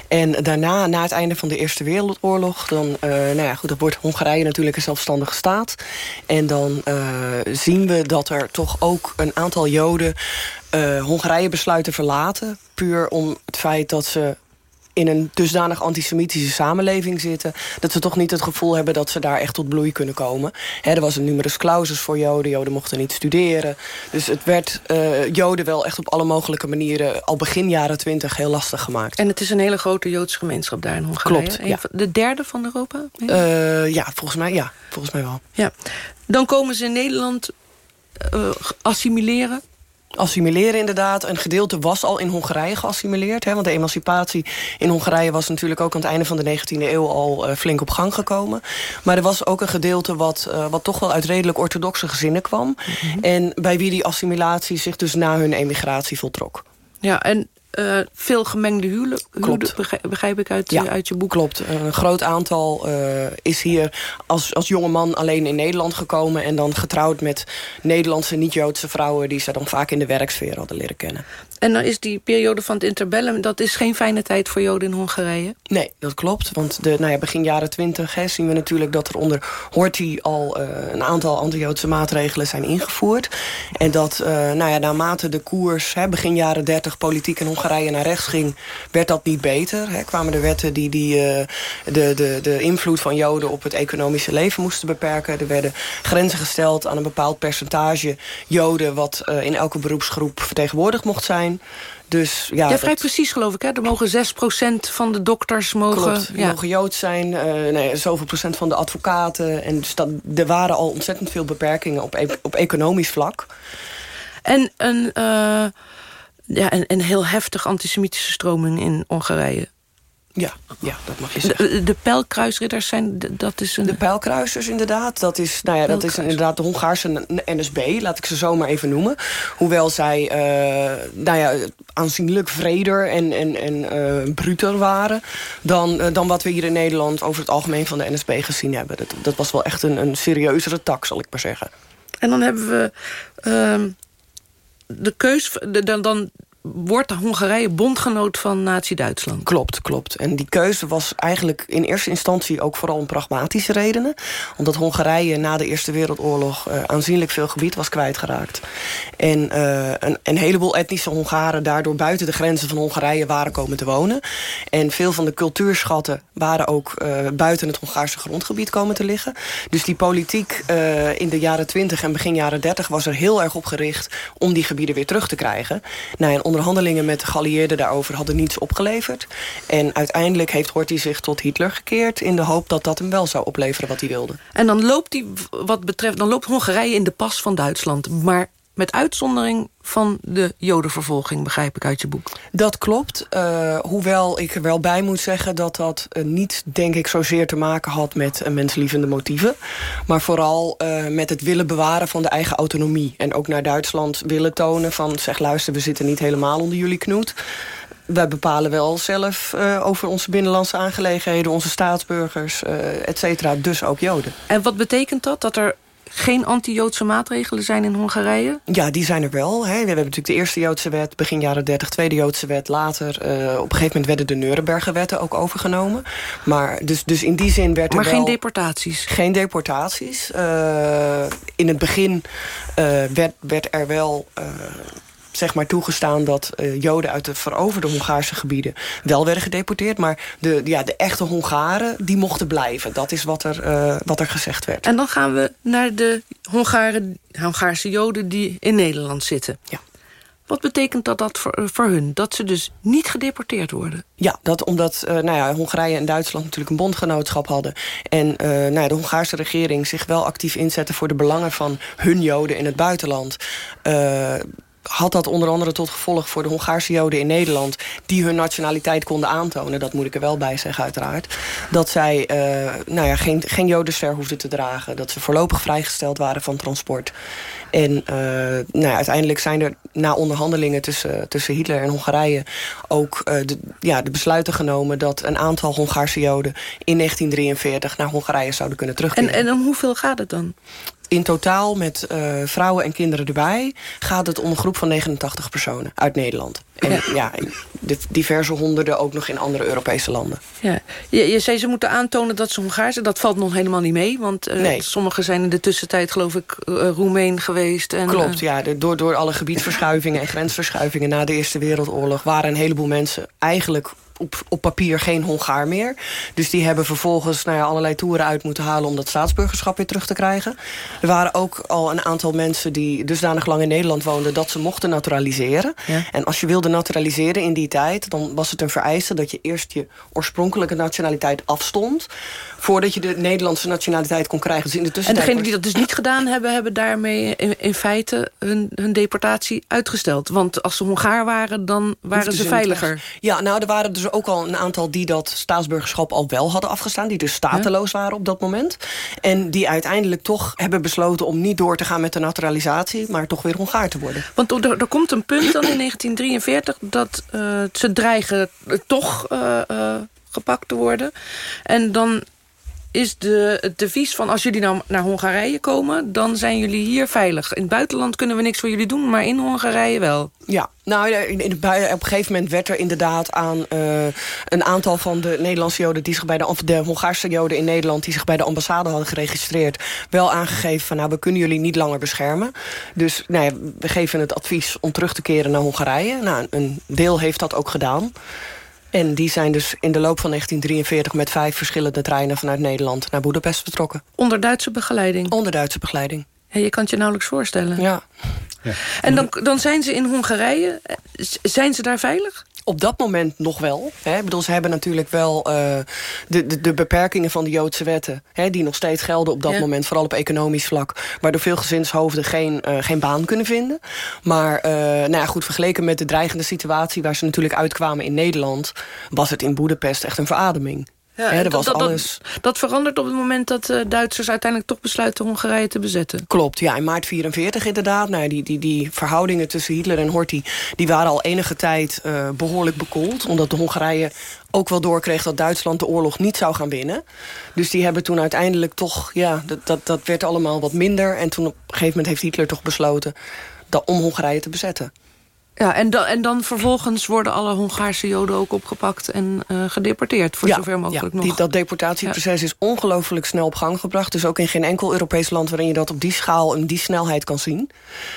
[SPEAKER 16] En daarna, na het einde van de Eerste Wereldoorlog... dan, uh, nou ja, goed, dan wordt Hongarije natuurlijk een zelfstandige staat. En dan zien we dat er toch ook een aantal Joden... Hongarije besluiten verlaten. Puur om het feit dat ze in een dusdanig antisemitische samenleving zitten... dat ze toch niet het gevoel hebben dat ze daar echt tot bloei kunnen komen. er was een numerus clausus voor Joden. Joden mochten niet studeren. Dus het werd uh, Joden wel echt op alle mogelijke manieren... al begin jaren twintig heel lastig gemaakt.
[SPEAKER 8] En het is een hele grote Joodse gemeenschap daar in Hongarije.
[SPEAKER 16] Klopt, ja.
[SPEAKER 8] De derde van Europa?
[SPEAKER 16] Uh, ja, volgens mij, ja, volgens mij wel.
[SPEAKER 8] Ja. Dan komen ze in Nederland uh, assimileren
[SPEAKER 16] assimileren inderdaad. Een gedeelte was al in Hongarije geassimileerd. Hè, want de emancipatie in Hongarije was natuurlijk ook aan het einde van de 19e eeuw al uh, flink op gang gekomen. Maar er was ook een gedeelte wat, uh, wat toch wel uit redelijk orthodoxe gezinnen kwam. Mm -hmm. En bij wie die assimilatie zich dus na hun emigratie voltrok.
[SPEAKER 8] Ja, en uh, veel gemengde huwelijk,
[SPEAKER 16] Klopt.
[SPEAKER 8] begrijp ik uit, ja, uit je boek.
[SPEAKER 16] Klopt. Een groot aantal uh, is hier als, als jonge man alleen in Nederland gekomen... en dan getrouwd met Nederlandse niet-Joodse vrouwen... die ze dan vaak in de werksfeer hadden leren kennen.
[SPEAKER 8] En dan is die periode van het interbellum... dat is geen fijne tijd voor Joden in Hongarije?
[SPEAKER 16] Nee, dat klopt. Want de, nou ja, begin jaren twintig zien we natuurlijk... dat er onder Horthy al uh, een aantal anti-Joodse maatregelen zijn ingevoerd. En dat nou ja, naarmate de koers hè, begin jaren dertig politiek in Hongarije naar rechts ging, werd dat niet beter. Hè. Kwamen er wetten die, die uh, de, de, de invloed van Joden op het economische leven moesten beperken. Er werden grenzen gesteld aan een bepaald percentage Joden... wat in elke beroepsgroep vertegenwoordigd mocht zijn. Dus, ja,
[SPEAKER 8] ja, vrij dat... precies geloof ik. Hè? Er mogen 6% van de dokters mogen...
[SPEAKER 16] Klopt, ja. mogen Jood zijn. Uh, nee, zoveel procent van de advocaten. En dus dat, er waren al ontzettend veel beperkingen op, e op economisch vlak.
[SPEAKER 8] En een, uh, ja, een, een heel heftig antisemitische stroming in Hongarije.
[SPEAKER 16] Ja, ja, dat mag je zeggen.
[SPEAKER 8] De, de pijlkruisridders zijn, dat is een...
[SPEAKER 16] De pijlkruisers inderdaad, dat is, nou ja, dat is inderdaad de Hongaarse NSB, laat ik ze zo maar even noemen. Hoewel zij, uh, nou ja, aanzienlijk vreder en, en, en uh, bruter waren... Dan, uh, dan wat we hier in Nederland over het algemeen van de NSB gezien hebben. Dat, dat was wel echt een, een serieuzere tak, zal ik maar zeggen.
[SPEAKER 8] En dan hebben we uh, de keus... De, dan, dan wordt Hongarije bondgenoot van Nazi-Duitsland.
[SPEAKER 16] Klopt, klopt. En die keuze was eigenlijk in eerste instantie ook vooral om pragmatische redenen. Omdat Hongarije na de Eerste Wereldoorlog uh, aanzienlijk veel gebied was kwijtgeraakt. En uh, een, een, heleboel etnische Hongaren daardoor buiten de grenzen van Hongarije waren komen te wonen. En veel van de cultuurschatten waren ook uh, buiten het Hongaarse grondgebied komen te liggen. Dus die politiek in de jaren 20 en begin jaren 30 was er heel erg op gericht om die gebieden weer terug te krijgen. Nou, en onderhandelingen met de geallieerden daarover hadden niets opgeleverd. En uiteindelijk heeft Horthy zich tot Hitler gekeerd... in de hoop dat dat hem wel zou opleveren wat hij wilde.
[SPEAKER 8] En dan loopt, die, wat betreft, dan loopt Hongarije in de pas van Duitsland. Maar met uitzondering van de jodenvervolging, begrijp ik uit je boek.
[SPEAKER 16] Dat klopt. Uh, hoewel ik er wel bij moet zeggen dat dat uh, niet, denk ik, zozeer te maken had met uh, menslievende motieven. Maar vooral met het willen bewaren van de eigen autonomie. En ook naar Duitsland willen tonen van, zeg luister, we zitten niet helemaal onder jullie knoet. Wij bepalen wel zelf over onze binnenlandse aangelegenheden, onze staatsburgers, et cetera, dus ook Joden.
[SPEAKER 8] En wat betekent dat? Dat er geen anti-Joodse maatregelen zijn in Hongarije?
[SPEAKER 16] Ja, die zijn er wel. Hè. We hebben natuurlijk de eerste Joodse wet, begin jaren 30, tweede Joodse wet. Later, uh, op een gegeven moment werden de Nuremberger wetten ook overgenomen. Maar dus, dus in die zin werd er
[SPEAKER 8] Maar geen deportaties?
[SPEAKER 16] Geen deportaties. Uh, in het begin uh, werd, werd er wel zeg maar toegestaan dat uh, Joden uit de veroverde Hongaarse gebieden wel werden gedeporteerd. Maar de, ja, de echte Hongaren, die mochten blijven. Dat is wat er, uh, wat er gezegd werd.
[SPEAKER 8] En dan gaan we naar de Hongaren, Hongaarse Joden die in Nederland zitten.
[SPEAKER 16] Ja.
[SPEAKER 8] Wat betekent dat, dat voor, voor, hun? Dat ze dus niet gedeporteerd worden?
[SPEAKER 16] Ja, dat omdat uh, nou ja, Hongarije en Duitsland natuurlijk een bondgenootschap hadden. En uh, nou ja, de Hongaarse regering zich wel actief inzette... voor de belangen van hun Joden in het buitenland... Uh, had dat onder andere tot gevolg voor de Hongaarse Joden in Nederland... die hun nationaliteit konden aantonen, dat moet ik er wel bij zeggen uiteraard... dat zij uh, nou ja, geen, geen jodenster hoefden te dragen. Dat ze voorlopig vrijgesteld waren van transport. En uh, nou ja, uiteindelijk zijn er na onderhandelingen tussen, tussen Hitler en Hongarije... ook uh, de, ja, de besluiten genomen dat een aantal Hongaarse Joden... in 1943 naar Hongarije zouden kunnen terugkeren.
[SPEAKER 8] En, en om hoeveel gaat het dan?
[SPEAKER 16] In totaal met uh, vrouwen en kinderen erbij... gaat het om een groep van 89 personen uit Nederland. En ja, ja de diverse honderden ook nog in andere Europese landen.
[SPEAKER 8] Ja. Je, je zei ze moeten aantonen dat ze Hongaars zijn. Dat valt nog helemaal niet mee. Want uh, nee. sommigen zijn in de tussentijd geloof ik uh, Roemeen geweest. En,
[SPEAKER 16] Klopt, ja. De, door, door alle gebiedverschuivingen en grensverschuivingen... na de Eerste Wereldoorlog waren een heleboel mensen eigenlijk op, op papier geen Hongaar meer. Dus die hebben vervolgens nou ja, allerlei toeren uit moeten halen... om dat staatsburgerschap weer terug te krijgen. Er waren ook al een aantal mensen die dusdanig lang in Nederland woonden... dat ze mochten naturaliseren. Ja. En als je wilde naturaliseren in die tijd... dan was het een vereiste dat je eerst je oorspronkelijke nationaliteit afstond... voordat je de Nederlandse nationaliteit kon krijgen. Dus in de
[SPEAKER 8] en degenen die dat dus niet gedaan hebben... hebben daarmee in, in feite hun, hun deportatie uitgesteld. Want als ze Hongaar waren, dan waren ze veiliger.
[SPEAKER 16] Ja, nou, er waren dus ook al een aantal die dat staatsburgerschap al wel hadden afgestaan. Die dus stateloos ja. waren op dat moment. En die uiteindelijk toch hebben besloten om niet door te gaan met de naturalisatie. Maar toch weer Hongaar te worden.
[SPEAKER 8] Want er, er komt een punt dan in 1943 dat uh, ze dreigen toch uh, uh, gepakt te worden. En dan is de, het devies van... als jullie nou naar Hongarije komen, dan zijn jullie hier veilig. In het buitenland kunnen we niks voor jullie doen, maar in Hongarije wel.
[SPEAKER 16] Ja, nou, in, in, op een gegeven moment werd er inderdaad aan uh, een aantal van de Nederlandse Joden... die zich bij de, de Hongaarse Joden in Nederland... die zich bij de ambassade hadden geregistreerd... wel aangegeven van, nou, we kunnen jullie niet langer beschermen. Dus nou ja, we geven het advies om terug te keren naar Hongarije. Nou, een deel heeft dat ook gedaan. En die zijn dus in de loop van 1943 met vijf verschillende treinen vanuit Nederland naar Boedapest vertrokken.
[SPEAKER 8] Onder Duitse begeleiding?
[SPEAKER 16] Onder Duitse begeleiding.
[SPEAKER 8] Ja, je kan het je nauwelijks voorstellen.
[SPEAKER 16] Ja.
[SPEAKER 8] ja. En dan, dan zijn ze in Hongarije. Zijn ze daar veilig?
[SPEAKER 16] Op dat moment nog wel. Hè. Ik bedoel, ze hebben natuurlijk wel uh, de, de, de, beperkingen van de Joodse wetten... Hè, die nog steeds gelden op dat moment, vooral op economisch vlak... waardoor veel gezinshoofden geen, uh, geen baan kunnen vinden. Maar uh, nou ja, goed, vergeleken met de dreigende situatie... waar ze natuurlijk uitkwamen in Nederland... was het in Boedapest echt een verademing. Ja, er was
[SPEAKER 8] dat,
[SPEAKER 16] alles...
[SPEAKER 8] dat, dat, verandert op het moment dat uh, Duitsers uiteindelijk toch besluiten Hongarije te bezetten.
[SPEAKER 16] Klopt, ja, in maart 44 inderdaad. Nou, die, die, die verhoudingen tussen Hitler en Horthy die waren al enige tijd uh, behoorlijk bekoeld. Omdat de Hongarije ook wel doorkreeg dat Duitsland de oorlog niet zou gaan winnen. Dus die hebben toen uiteindelijk toch, ja, dat, dat, dat werd allemaal wat minder. En toen op een gegeven moment heeft Hitler toch besloten dat, om Hongarije te bezetten.
[SPEAKER 8] Ja, en dan, en dan vervolgens worden alle Hongaarse Joden ook opgepakt en uh, gedeporteerd, voor
[SPEAKER 16] ja,
[SPEAKER 8] zover mogelijk
[SPEAKER 16] ja,
[SPEAKER 8] nog.
[SPEAKER 16] Die, dat deportatieproces ja. is ongelooflijk snel op gang gebracht. Dus ook in geen enkel Europees land waarin je dat op die schaal en die snelheid kan zien.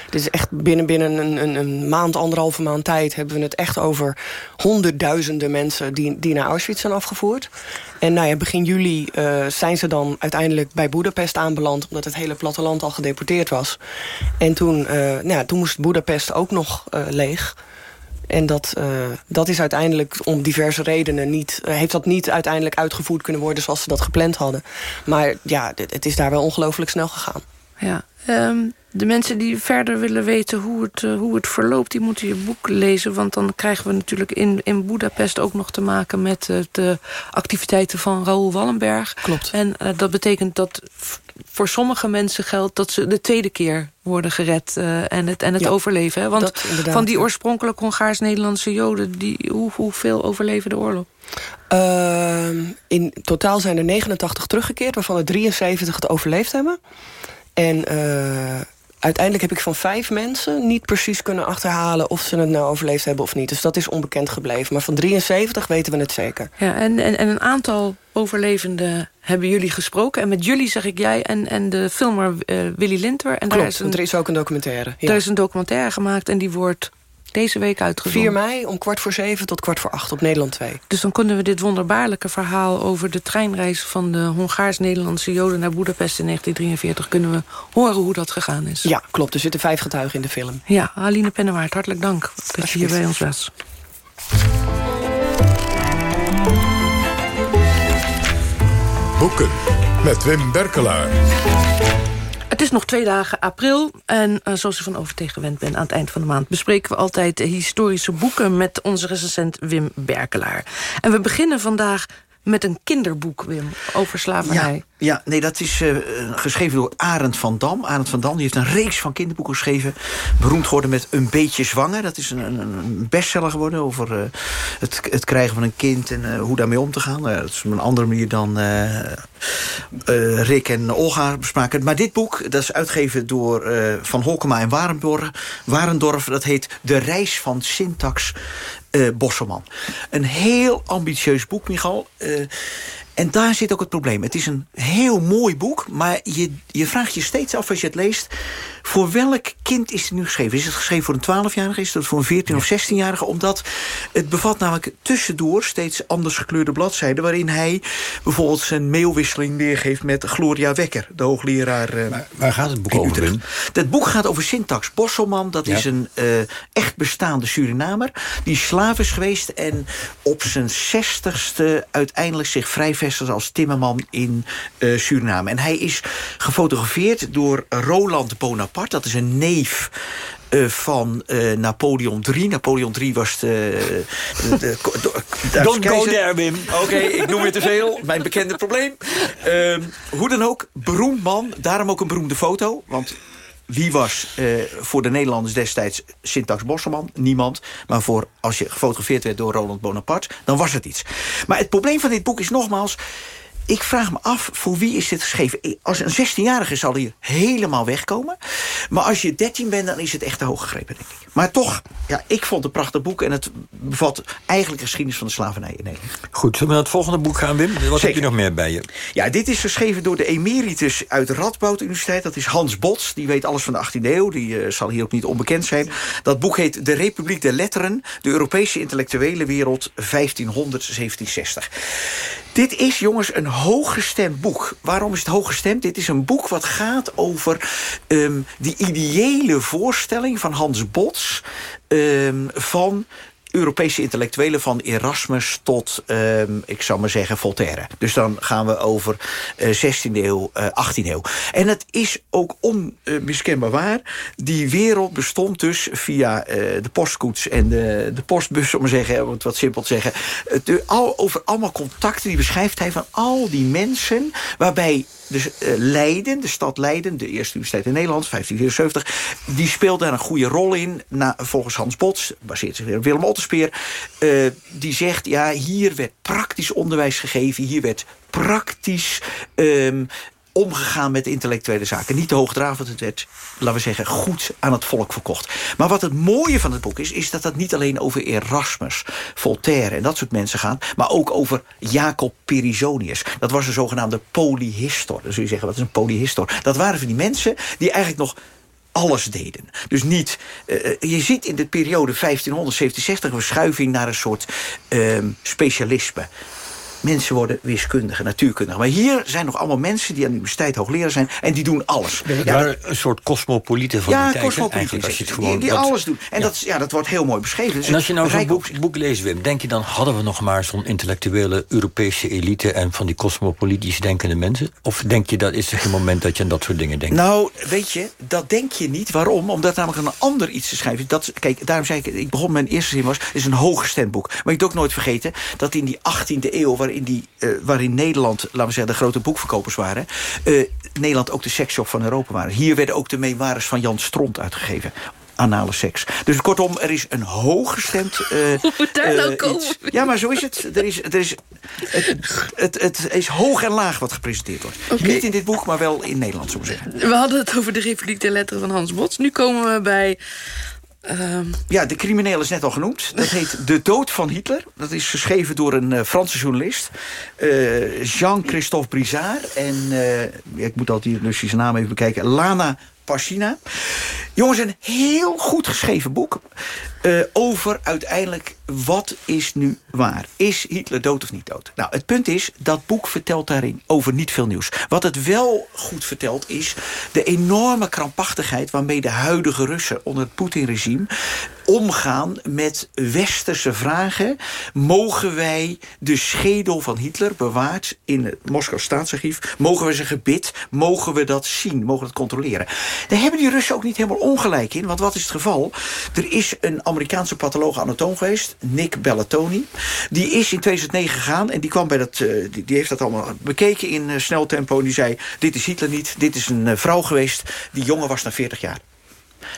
[SPEAKER 16] Dit is echt binnen, binnen een, een, een maand, anderhalve maand tijd hebben we het echt over honderdduizenden mensen die, die naar Auschwitz zijn afgevoerd. En nou begin juli uh, zijn ze dan uiteindelijk bij Boedapest aanbeland... omdat het hele platteland al gedeporteerd was. En toen, uh, nou ja, toen moest Boedapest ook nog uh, leeg. En dat, dat is uiteindelijk om diverse redenen niet... heeft dat niet uiteindelijk uitgevoerd kunnen worden zoals ze dat gepland hadden. Maar ja, het is daar wel ongelooflijk snel gegaan.
[SPEAKER 8] Ja, um, de mensen die verder willen weten hoe het, uh, hoe het verloopt... die moeten je boek lezen. Want dan krijgen we natuurlijk in, in Budapest ook nog te maken... met uh, de activiteiten van Raoul Wallenberg.
[SPEAKER 16] Klopt.
[SPEAKER 8] En uh, dat betekent dat voor sommige mensen geldt... dat ze de tweede keer worden gered en het, en het
[SPEAKER 16] ja,
[SPEAKER 8] overleven. Hè? Want van die oorspronkelijk Hongaars-Nederlandse Joden... Die, hoe, hoeveel overleven de oorlog?
[SPEAKER 16] Uh, in totaal zijn er 89 teruggekeerd... waarvan er 73 het overleefd hebben. En uiteindelijk heb ik van vijf mensen niet precies kunnen achterhalen... of ze het nou overleefd hebben of niet. Dus dat is onbekend gebleven. Maar van 73 weten we het zeker.
[SPEAKER 8] Ja, en, en, en een aantal overlevenden hebben jullie gesproken. En met jullie zeg ik jij en, en de filmer uh, Willy Lindwer. En
[SPEAKER 16] Klopt,
[SPEAKER 8] daar is een,
[SPEAKER 16] er is ook een documentaire. Ja.
[SPEAKER 8] Daar is een documentaire gemaakt en die wordt deze week uitgezonden.
[SPEAKER 16] 4 mei om kwart voor zeven tot kwart voor acht op Nederland 2.
[SPEAKER 8] Dus dan kunnen we dit wonderbaarlijke verhaal... over de treinreis van de Hongaars-Nederlandse Joden naar Boedapest in 1943... kunnen we horen hoe dat gegaan is.
[SPEAKER 16] Ja, klopt. Er zitten vijf getuigen in de film.
[SPEAKER 8] Ja, Aline Pennewaard, hartelijk dank dat je hier bij ons was.
[SPEAKER 7] Boeken met Wim Berkelaar.
[SPEAKER 8] Het is nog twee dagen april en uh, zoals u van Overtee gewend bent... aan het eind van de maand bespreken we altijd historische boeken... met onze recensent Wim Berkelaar. En we beginnen vandaag met een kinderboek, Wim, over slavernij.
[SPEAKER 17] Ja, ja nee, dat is uh, geschreven door Arend van Dam. Arend van Dam die heeft een reeks van kinderboeken geschreven. Beroemd geworden met Een Beetje Zwanger. Dat is een, een, bestseller geworden over uh, het, het krijgen van een kind... en uh, hoe daarmee om te gaan. dat is op een andere manier dan Rick en Olga bespraken. Maar dit boek, dat is uitgegeven door Van Holkema en Warendorf. Warendorf. Dat heet De Reis van Syntax uh, Bosselman. Een heel ambitieus boek, Michal. Uh, en daar zit ook het probleem. Het is een heel mooi boek, maar je, je vraagt je steeds af als je het leest... voor welk kind is het nu geschreven? Is het geschreven voor een 12-jarige? Is het voor een 14- of 16-jarige? Omdat het bevat namelijk tussendoor steeds anders gekleurde bladzijden... waarin hij bijvoorbeeld zijn mailwisseling weergeeft met Gloria Wekker... de hoogleraar uh,
[SPEAKER 9] maar Waar gaat het boek over, Wim?
[SPEAKER 17] Het boek gaat over Syntax Bosselman. Dat ja. is een uh, echt bestaande Surinamer. Die slaaf is geweest en op zijn zestigste uiteindelijk zich vrij als timmerman in uh, Suriname. En hij is gefotografeerd door Roland Bonaparte. Dat is een neef uh, van uh, Napoleon III. Napoleon III was de... de, de,
[SPEAKER 9] de Don't go there, Wim.
[SPEAKER 17] Oké, okay, ik noem weer te veel. Mijn bekende probleem. Uh, hoe dan ook, beroemd man. Daarom ook een beroemde foto. Want wie was uh, voor de Nederlanders destijds Syntax Bosselman? Niemand. Maar voor als je gefotografeerd werd door Roland Bonaparte, dan was het iets. Maar het probleem van dit boek is nogmaals... ik vraag me af, voor wie is dit geschreven? Als een 16-jarige zal hier helemaal wegkomen. Maar als je 13 bent, dan is het echt te hoog gegrepen, denk ik. Maar toch, ja, ik vond het een prachtig boek... en het bevat eigenlijk de geschiedenis van de slavernij in Nederland.
[SPEAKER 9] Goed, zullen we naar het volgende boek gaan, Wim? Wat heb je nog meer bij je?
[SPEAKER 17] Ja, dit is geschreven door de emeritus uit de Radboud Universiteit. Dat is Hans Bots, die weet alles van de 18e eeuw. Die uh, zal hier ook niet onbekend zijn. Dat boek heet De Republiek der Letteren... de Europese intellectuele wereld 1500-1760. Dit is, jongens, een hooggestemd boek. Waarom is het hooggestemd? Dit is een boek wat gaat over um, die ideële voorstelling van Hans Bots... Um, van Europese intellectuelen van Erasmus tot, um, ik zou maar zeggen, Voltaire. Dus dan gaan we over uh, 16e eeuw, uh, 18e eeuw. En het is ook onmiskenbaar waar. Die wereld bestond dus via uh, de postkoets en de, de postbus, om maar zeggen, om het wat simpel te zeggen. Al, over allemaal contacten, die beschrijft hij van al die mensen, waarbij dus uh, Leiden, de stad Leiden, de eerste universiteit in Nederland, 1574... die speelt daar een goede rol in. Na, volgens Hans Bots, baseert zich weer op Willem Otterspeer... Uh, die zegt, ja, hier werd praktisch onderwijs gegeven... hier werd praktisch um, omgegaan met intellectuele zaken. Niet te hoogdravend, het werd, laten we zeggen, goed aan het volk verkocht. Maar wat het mooie van het boek is, is dat het niet alleen over Erasmus, Voltaire en dat soort mensen gaat, maar ook over Jacob Perisonius. Dat was een zogenaamde polyhistor. Dan zul je zeggen, wat is een polyhistor? Dat waren van die mensen die eigenlijk nog alles deden. Dus niet... Uh, je ziet in de periode 1560 een verschuiving naar een soort uh, specialisme mensen worden wiskundige, natuurkundige. Maar hier zijn nog allemaal mensen die aan de universiteit hoogleraar zijn... en die doen alles.
[SPEAKER 9] Ja, een soort cosmopolieten van
[SPEAKER 17] ja,
[SPEAKER 9] die tijd.
[SPEAKER 17] cosmopolieten. Als je het gewoon, die, die dat, alles doen. En ja. Dat, ja, dat wordt heel mooi beschreven. Dus
[SPEAKER 9] en als je nou zo'n boek, boek leest, Wim... denk je dan, hadden we nog maar zo'n intellectuele Europese elite... en van die cosmopolitisch denkende mensen? Of denk je, dat is er geen moment dat je aan dat soort dingen denkt?
[SPEAKER 17] Nou, weet je, dat denk je niet. Waarom? Omdat namelijk een ander iets te schrijven. Dat, kijk, daarom zei ik, ik begon mijn eerste zin was... het is een hooggestemd boek. Maar ik moet ook nooit vergeten dat in die 18e eeuw... waarin die, uh, waarin Nederland, laten we zeggen, de grote boekverkopers waren... Uh, Nederland ook de seksshop van Europa waren. Hier werden ook de memoires van Jan Stront uitgegeven anale seks. Dus kortom, er is een hooggestemd... Uh, (laughs)
[SPEAKER 8] Hoe moet daar uh, nou komen?
[SPEAKER 17] Iets. Ja, maar zo is het. Er is, er is, het, het, het is hoog en laag wat gepresenteerd wordt. Okay. Niet in dit boek, maar wel in Nederland, zo zeggen.
[SPEAKER 8] We hadden het over de Republiek der Letteren van Hans Bots. Nu komen we bij...
[SPEAKER 17] Uh... Ja, de crimineel is net al genoemd. Dat heet De Dood van Hitler. Dat is geschreven door een uh, Franse journalist. Uh, Jean-Christophe Brizard. En ik moet altijd die Russische naam even bekijken. Lana Pashina. Jongens, een heel goed geschreven boek... Uh, over uiteindelijk wat is nu waar. Is Hitler dood of niet dood? Nou, het punt is, dat boek vertelt daarin over niet veel nieuws. Wat het wel goed vertelt is de enorme krampachtigheid... waarmee de huidige Russen onder het Poetin-regime omgaan met westerse vragen. Mogen wij de schedel van Hitler bewaard in het Moskou staatsarchief? Mogen we zijn gebit? Mogen we dat zien? Mogen we dat controleren? Daar hebben die Russen ook niet helemaal ongelijk in. Want wat is het geval? Er is een Amerikaanse patholoog-anatoom geweest, Nick Bellatoni. Die is in 2009 gegaan en die kwam bij dat, uh, die, die, heeft dat allemaal bekeken in uh, snel tempo. En die zei, dit is Hitler niet, dit is een uh, vrouw geweest. Die jongen was na 40 jaar.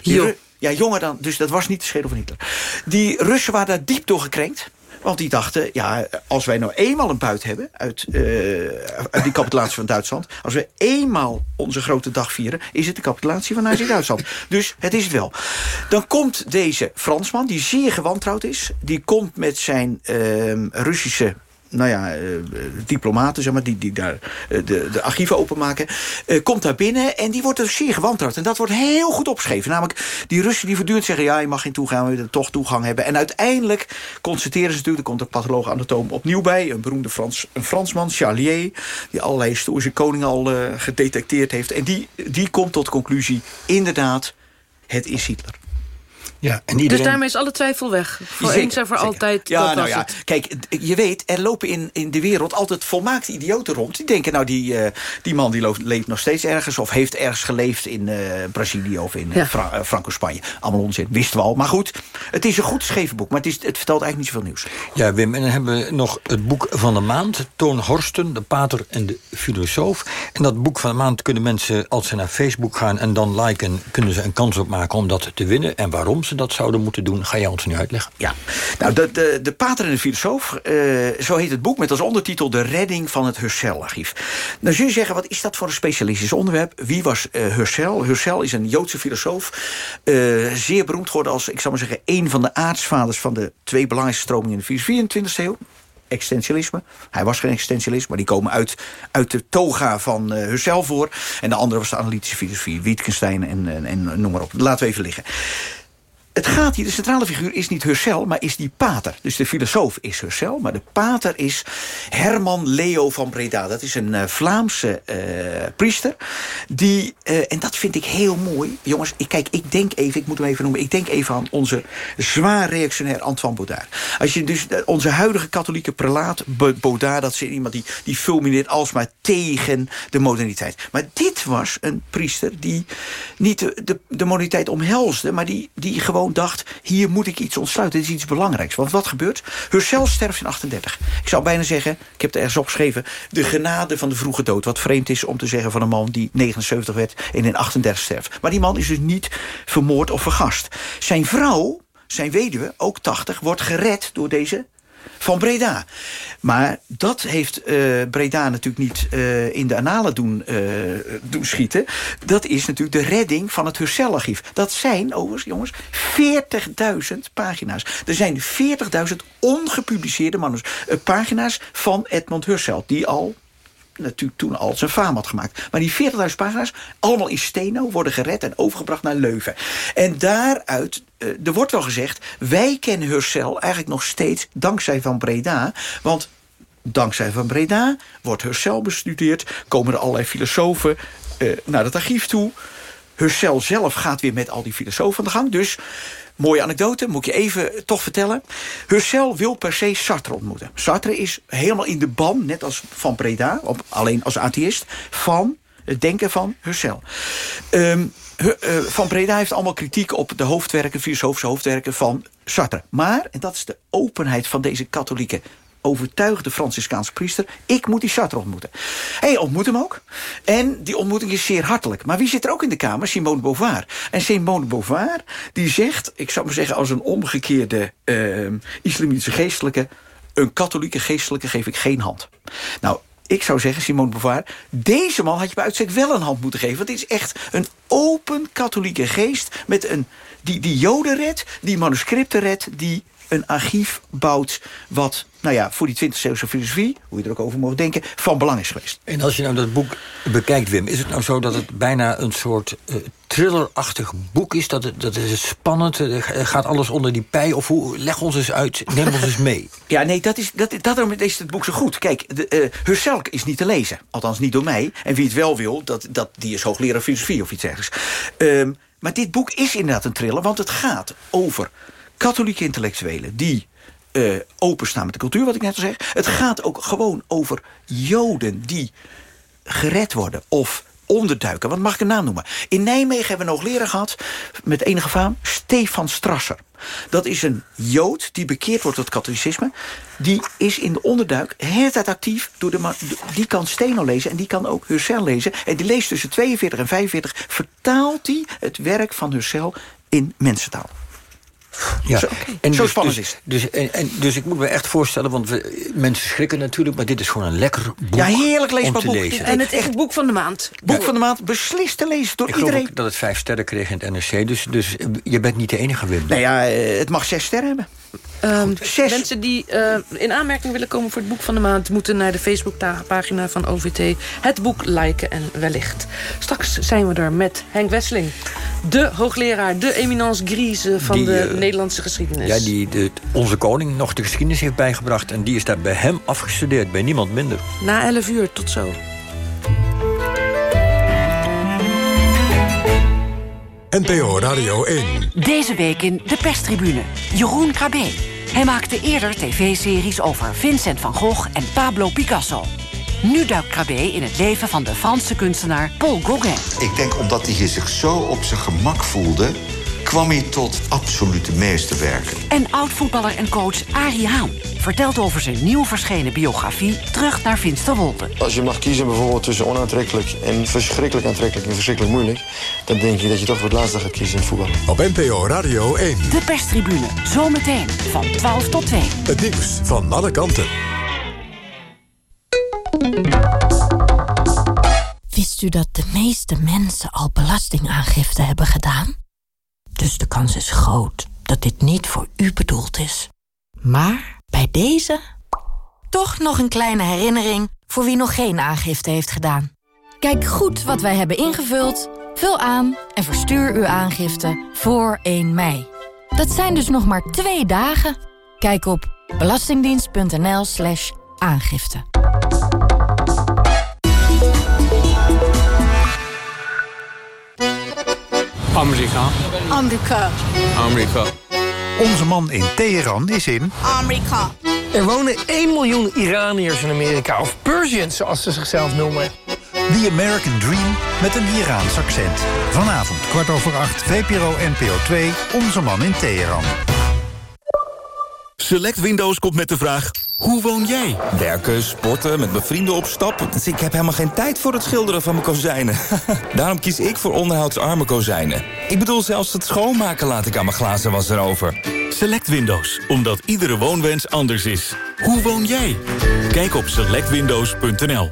[SPEAKER 17] Die ja, jonger dan, dus dat was niet de schedel van Hitler. Die Russen waren daar diep door gekrenkt. Want die dachten, ja, als wij nou eenmaal een buit hebben... uit, uh, uit die capitulatie van Duitsland... als we eenmaal onze grote dag vieren... is het de capitulatie van Nazi-Duitsland. dus het is het wel. Dan komt deze Fransman, die zeer gewantrouwd is... die komt met zijn uh, Russische nou ja, uh, diplomaten, zeg maar, die, die daar uh, de, de archieven openmaken... Uh, komt daar binnen en die wordt er zeer gewantrouwd. En dat wordt heel goed opgeschreven. Namelijk, die Russen die voortdurend zeggen... ja, je mag geen toegang, we willen toch toegang hebben. En uiteindelijk constateren ze natuurlijk... er komt een patholoog anatoom opnieuw bij... een beroemde Frans, een Fransman, Charlier... die allerlei historische koningen al gedetecteerd heeft. En die, die komt tot conclusie, inderdaad, het is Hitler.
[SPEAKER 9] Ja, en
[SPEAKER 8] iedereen... Dus daarmee is alle twijfel weg. Voor eens en voor altijd.
[SPEAKER 17] Ja,
[SPEAKER 8] dat
[SPEAKER 17] nou
[SPEAKER 8] was
[SPEAKER 17] ja.
[SPEAKER 8] het.
[SPEAKER 17] Kijk, je weet, er lopen in, in de wereld altijd volmaakte idioten rond. Die denken, nou, die, uh, die man die leeft, leeft nog steeds ergens... of heeft ergens geleefd in uh, Brazilië of in ja. Fra uh, Franco-Spanje. Allemaal onzin, wisten we al. Maar goed, het is een goed geschreven boek. Maar het, is, het vertelt eigenlijk niet zoveel nieuws.
[SPEAKER 9] Ja, Wim, en dan hebben we nog het boek van de maand. Toon Horsten, de pater en de filosoof. En dat boek van de maand kunnen mensen, als ze naar Facebook gaan... en dan liken, kunnen ze een kans op maken om dat te winnen. En waarom? Ze dat zouden moeten doen, ga jij ons nu uitleggen.
[SPEAKER 17] Ja, nou, de, de, de pater en de filosoof, eh, zo heet het boek... met als ondertitel De redding van het Husserl-archief. Nou zul je zeggen, wat is dat voor een specialistisch onderwerp? Wie was uh, Husserl? Husserl is een Joodse filosoof. Uh, zeer beroemd geworden als, ik zou maar zeggen... een van de aartsvaders van de twee belangrijkste stromingen... in de filosofie in de 20e eeuw existentialisme. Hij was geen existentialist, maar die komen uit, uit de toga van uh, Husserl voor. En de andere was de analytische filosofie, Wittgenstein en, en, en noem maar op. Laten we even liggen. Het gaat hier, de centrale figuur is niet Husserl, maar is die pater. Dus de filosoof is Husserl, maar de pater is Herman Leo van Breda. Dat is een uh, Vlaamse uh, priester. Die, uh, en dat vind ik heel mooi. Jongens, ik, kijk, ik denk even, ik moet hem even noemen... ik denk even aan onze zwaar reactionair Antoine Baudard. Als je dus onze huidige katholieke prelaat Baudard... dat is iemand die, die fulmineert alsmaar tegen de moderniteit. Maar dit was een priester die niet de, de, de moderniteit omhelsde... maar die, die gewoon dacht, hier moet ik iets ontsluiten. Dit is iets belangrijks. Want wat gebeurt? Husserl sterft in 38. Ik zou bijna zeggen, ik heb het ergens opgeschreven... de genade van de vroege dood. Wat vreemd is om te zeggen van een man die 79 werd... en in 38 sterft. Maar die man is dus niet vermoord of vergast. Zijn vrouw, zijn weduwe, ook 80, wordt gered door deze van Breda. Maar dat heeft uh, Breda natuurlijk niet uh, in de analen doen, uh, doen schieten. Dat is natuurlijk de redding van het Husserl-archief. Dat zijn, overigens jongens, 40.000 pagina's. Er zijn 40.000 ongepubliceerde manus, pagina's van Edmond Husserl... die al natuurlijk toen al zijn faam had gemaakt. Maar die 40.000 pagina's, allemaal in steno, worden gered en overgebracht naar Leuven. En daaruit, uh, er wordt wel gezegd... wij kennen Husserl eigenlijk nog steeds dankzij Van Breda. Want dankzij Van Breda wordt Husserl bestudeerd... komen er allerlei filosofen uh, naar het archief toe... Husserl zelf gaat weer met al die filosofen aan de gang. Dus Mooie anekdote, moet ik je even toch vertellen. Husserl wil per se Sartre ontmoeten. Sartre is helemaal in de ban, net als Van Breda... Op, alleen als atheïst, van het denken van Husserl. Um, uh, van Breda heeft allemaal kritiek op de hoofdwerken... filosofische hoofdwerken van Sartre. Maar, en dat is de openheid van deze katholieke overtuigde Franciscaanse priester... ik moet die Sartre ontmoeten. Hij ontmoet hem ook. En die ontmoeting is zeer hartelijk. Maar wie zit er ook in de kamer? Simone Beauvoir. En Simone Beauvoir die zegt, ik zou maar zeggen... als een omgekeerde uh, islamitische geestelijke... een katholieke geestelijke geef ik geen hand. Nou, ik zou zeggen, Simone Beauvoir... deze man had je bij uitstek wel een hand moeten geven. Want dit is echt een open katholieke geest... Met een, die, die joden redt, die manuscripten redt... die een archief bouwt wat nou ja, voor die 20e eeuwse filosofie, hoe je er ook over mag denken, van belang is geweest.
[SPEAKER 9] En als je nou dat boek bekijkt, Wim, is het nou zo dat het bijna een soort uh, thrillerachtig boek is? Dat het, dat is spannend, gaat alles onder die pij? Of hoe, leg ons eens uit, neem ons eens mee. (laughs)
[SPEAKER 17] Ja, nee, dat is, dat, daarom is het boek zo goed. Kijk, de, uh, Husserl is niet te lezen. Althans niet door mij. En wie het wel wil, dat, dat, die is hoogleraar filosofie of iets dergelijks. Um, maar dit boek is inderdaad een thriller, want het gaat over katholieke intellectuelen... die uh, openstaan met de cultuur, wat ik net al zeg. Het gaat ook gewoon over Joden die gered worden of onderduiken. Wat mag ik een naam noemen? In Nijmegen hebben we nog leren gehad, met enige faam, Stefan Strasser. Dat is een Jood die bekeerd wordt tot katholicisme. Die is in de onderduik de hele tijd actief. Door de die kan Steno lezen en die kan ook Husserl lezen. En die leest tussen 42 en 45. Vertaalt hij het werk van Husserl in mensentaal.
[SPEAKER 9] Ja,
[SPEAKER 17] Zo,
[SPEAKER 9] en
[SPEAKER 17] zo
[SPEAKER 9] dus,
[SPEAKER 17] spannend
[SPEAKER 9] dus,
[SPEAKER 17] is het.
[SPEAKER 9] Dus, en, en, dus ik moet me echt voorstellen, want we, mensen schrikken natuurlijk... maar dit is gewoon een lekker boek
[SPEAKER 17] Ja, heerlijk leesbaar
[SPEAKER 9] om te
[SPEAKER 17] boek.
[SPEAKER 9] lezen.
[SPEAKER 8] En het is het boek van de maand.
[SPEAKER 17] Boek van de maand, beslist te lezen door
[SPEAKER 9] ik
[SPEAKER 17] iedereen.
[SPEAKER 9] ook dat het vijf sterren kreeg in het NRC. Dus, dus je bent niet de enige, Wim.
[SPEAKER 17] Nou ja, eh, het mag zes sterren hebben.
[SPEAKER 8] Um, mensen die uh, in aanmerking willen komen voor het boek van de maand... moeten naar de Facebookpagina van OVT het boek liken en wellicht. Straks zijn we er met Henk Wesseling. De hoogleraar, de eminence grise van
[SPEAKER 9] Die,
[SPEAKER 8] de
[SPEAKER 9] uh,
[SPEAKER 8] Nederlandse geschiedenis.
[SPEAKER 9] Ja, die de, onze koning nog de geschiedenis heeft bijgebracht... en die is daar bij hem afgestudeerd, bij niemand minder.
[SPEAKER 8] Na 11 uur, tot zo.
[SPEAKER 7] NPO Radio 1.
[SPEAKER 18] Deze week in de perstribune. Jeroen Krabbe. Hij maakte eerder tv-series over Vincent van Gogh en Pablo Picasso. Nu duikt Krabbe in het leven van de Franse kunstenaar Paul Gauguin.
[SPEAKER 19] Ik denk omdat hij zich zo op zijn gemak voelde... kwam hij tot absolute meesterwerken.
[SPEAKER 18] En oud-voetballer en coach Arie Haan vertelt over zijn nieuw verschenen biografie Terug naar Finsterwolde.
[SPEAKER 20] Als je mag kiezen bijvoorbeeld tussen onaantrekkelijk en verschrikkelijk aantrekkelijk en verschrikkelijk moeilijk, dan denk je dat je toch voor het laatste gaat kiezen in voetbal.
[SPEAKER 7] Op NPO Radio 1.
[SPEAKER 18] De perstribune, zometeen van 12 tot 2.
[SPEAKER 7] Het nieuws van alle kanten.
[SPEAKER 21] Wist u dat de meeste mensen al belastingaangifte hebben gedaan? Dus de kans is groot dat dit niet voor u bedoeld is. Maar bij deze toch nog een kleine herinnering voor wie nog geen aangifte heeft gedaan. Kijk goed wat wij hebben ingevuld, vul aan en verstuur uw aangifte voor 1 mei. Dat zijn dus nog maar twee dagen. Kijk op belastingdienst.nl slash aangifte.
[SPEAKER 22] Amerika.
[SPEAKER 23] Amerika.
[SPEAKER 22] Amerika.
[SPEAKER 24] Onze man in Teheran is in...
[SPEAKER 23] Amerika.
[SPEAKER 22] Er wonen 1 miljoen Iraniërs in Amerika. Of Persians, zoals ze zichzelf noemen.
[SPEAKER 24] The American Dream met een Iraans accent. Vanavond kwart over acht, VPRO NPO 2, Onze man in Teheran.
[SPEAKER 25] Select Windows komt met de vraag, hoe woon jij? Werken, sporten, met mijn vrienden op stap. Dus ik heb helemaal geen tijd voor het schilderen van mijn kozijnen. (laughs) Daarom kies ik voor onderhoudsarme kozijnen. Ik bedoel, zelfs het schoonmaken laat ik aan mijn glazen was erover.
[SPEAKER 26] Select Windows, omdat iedere woonwens anders is. Hoe woon jij? Kijk op selectwindows.nl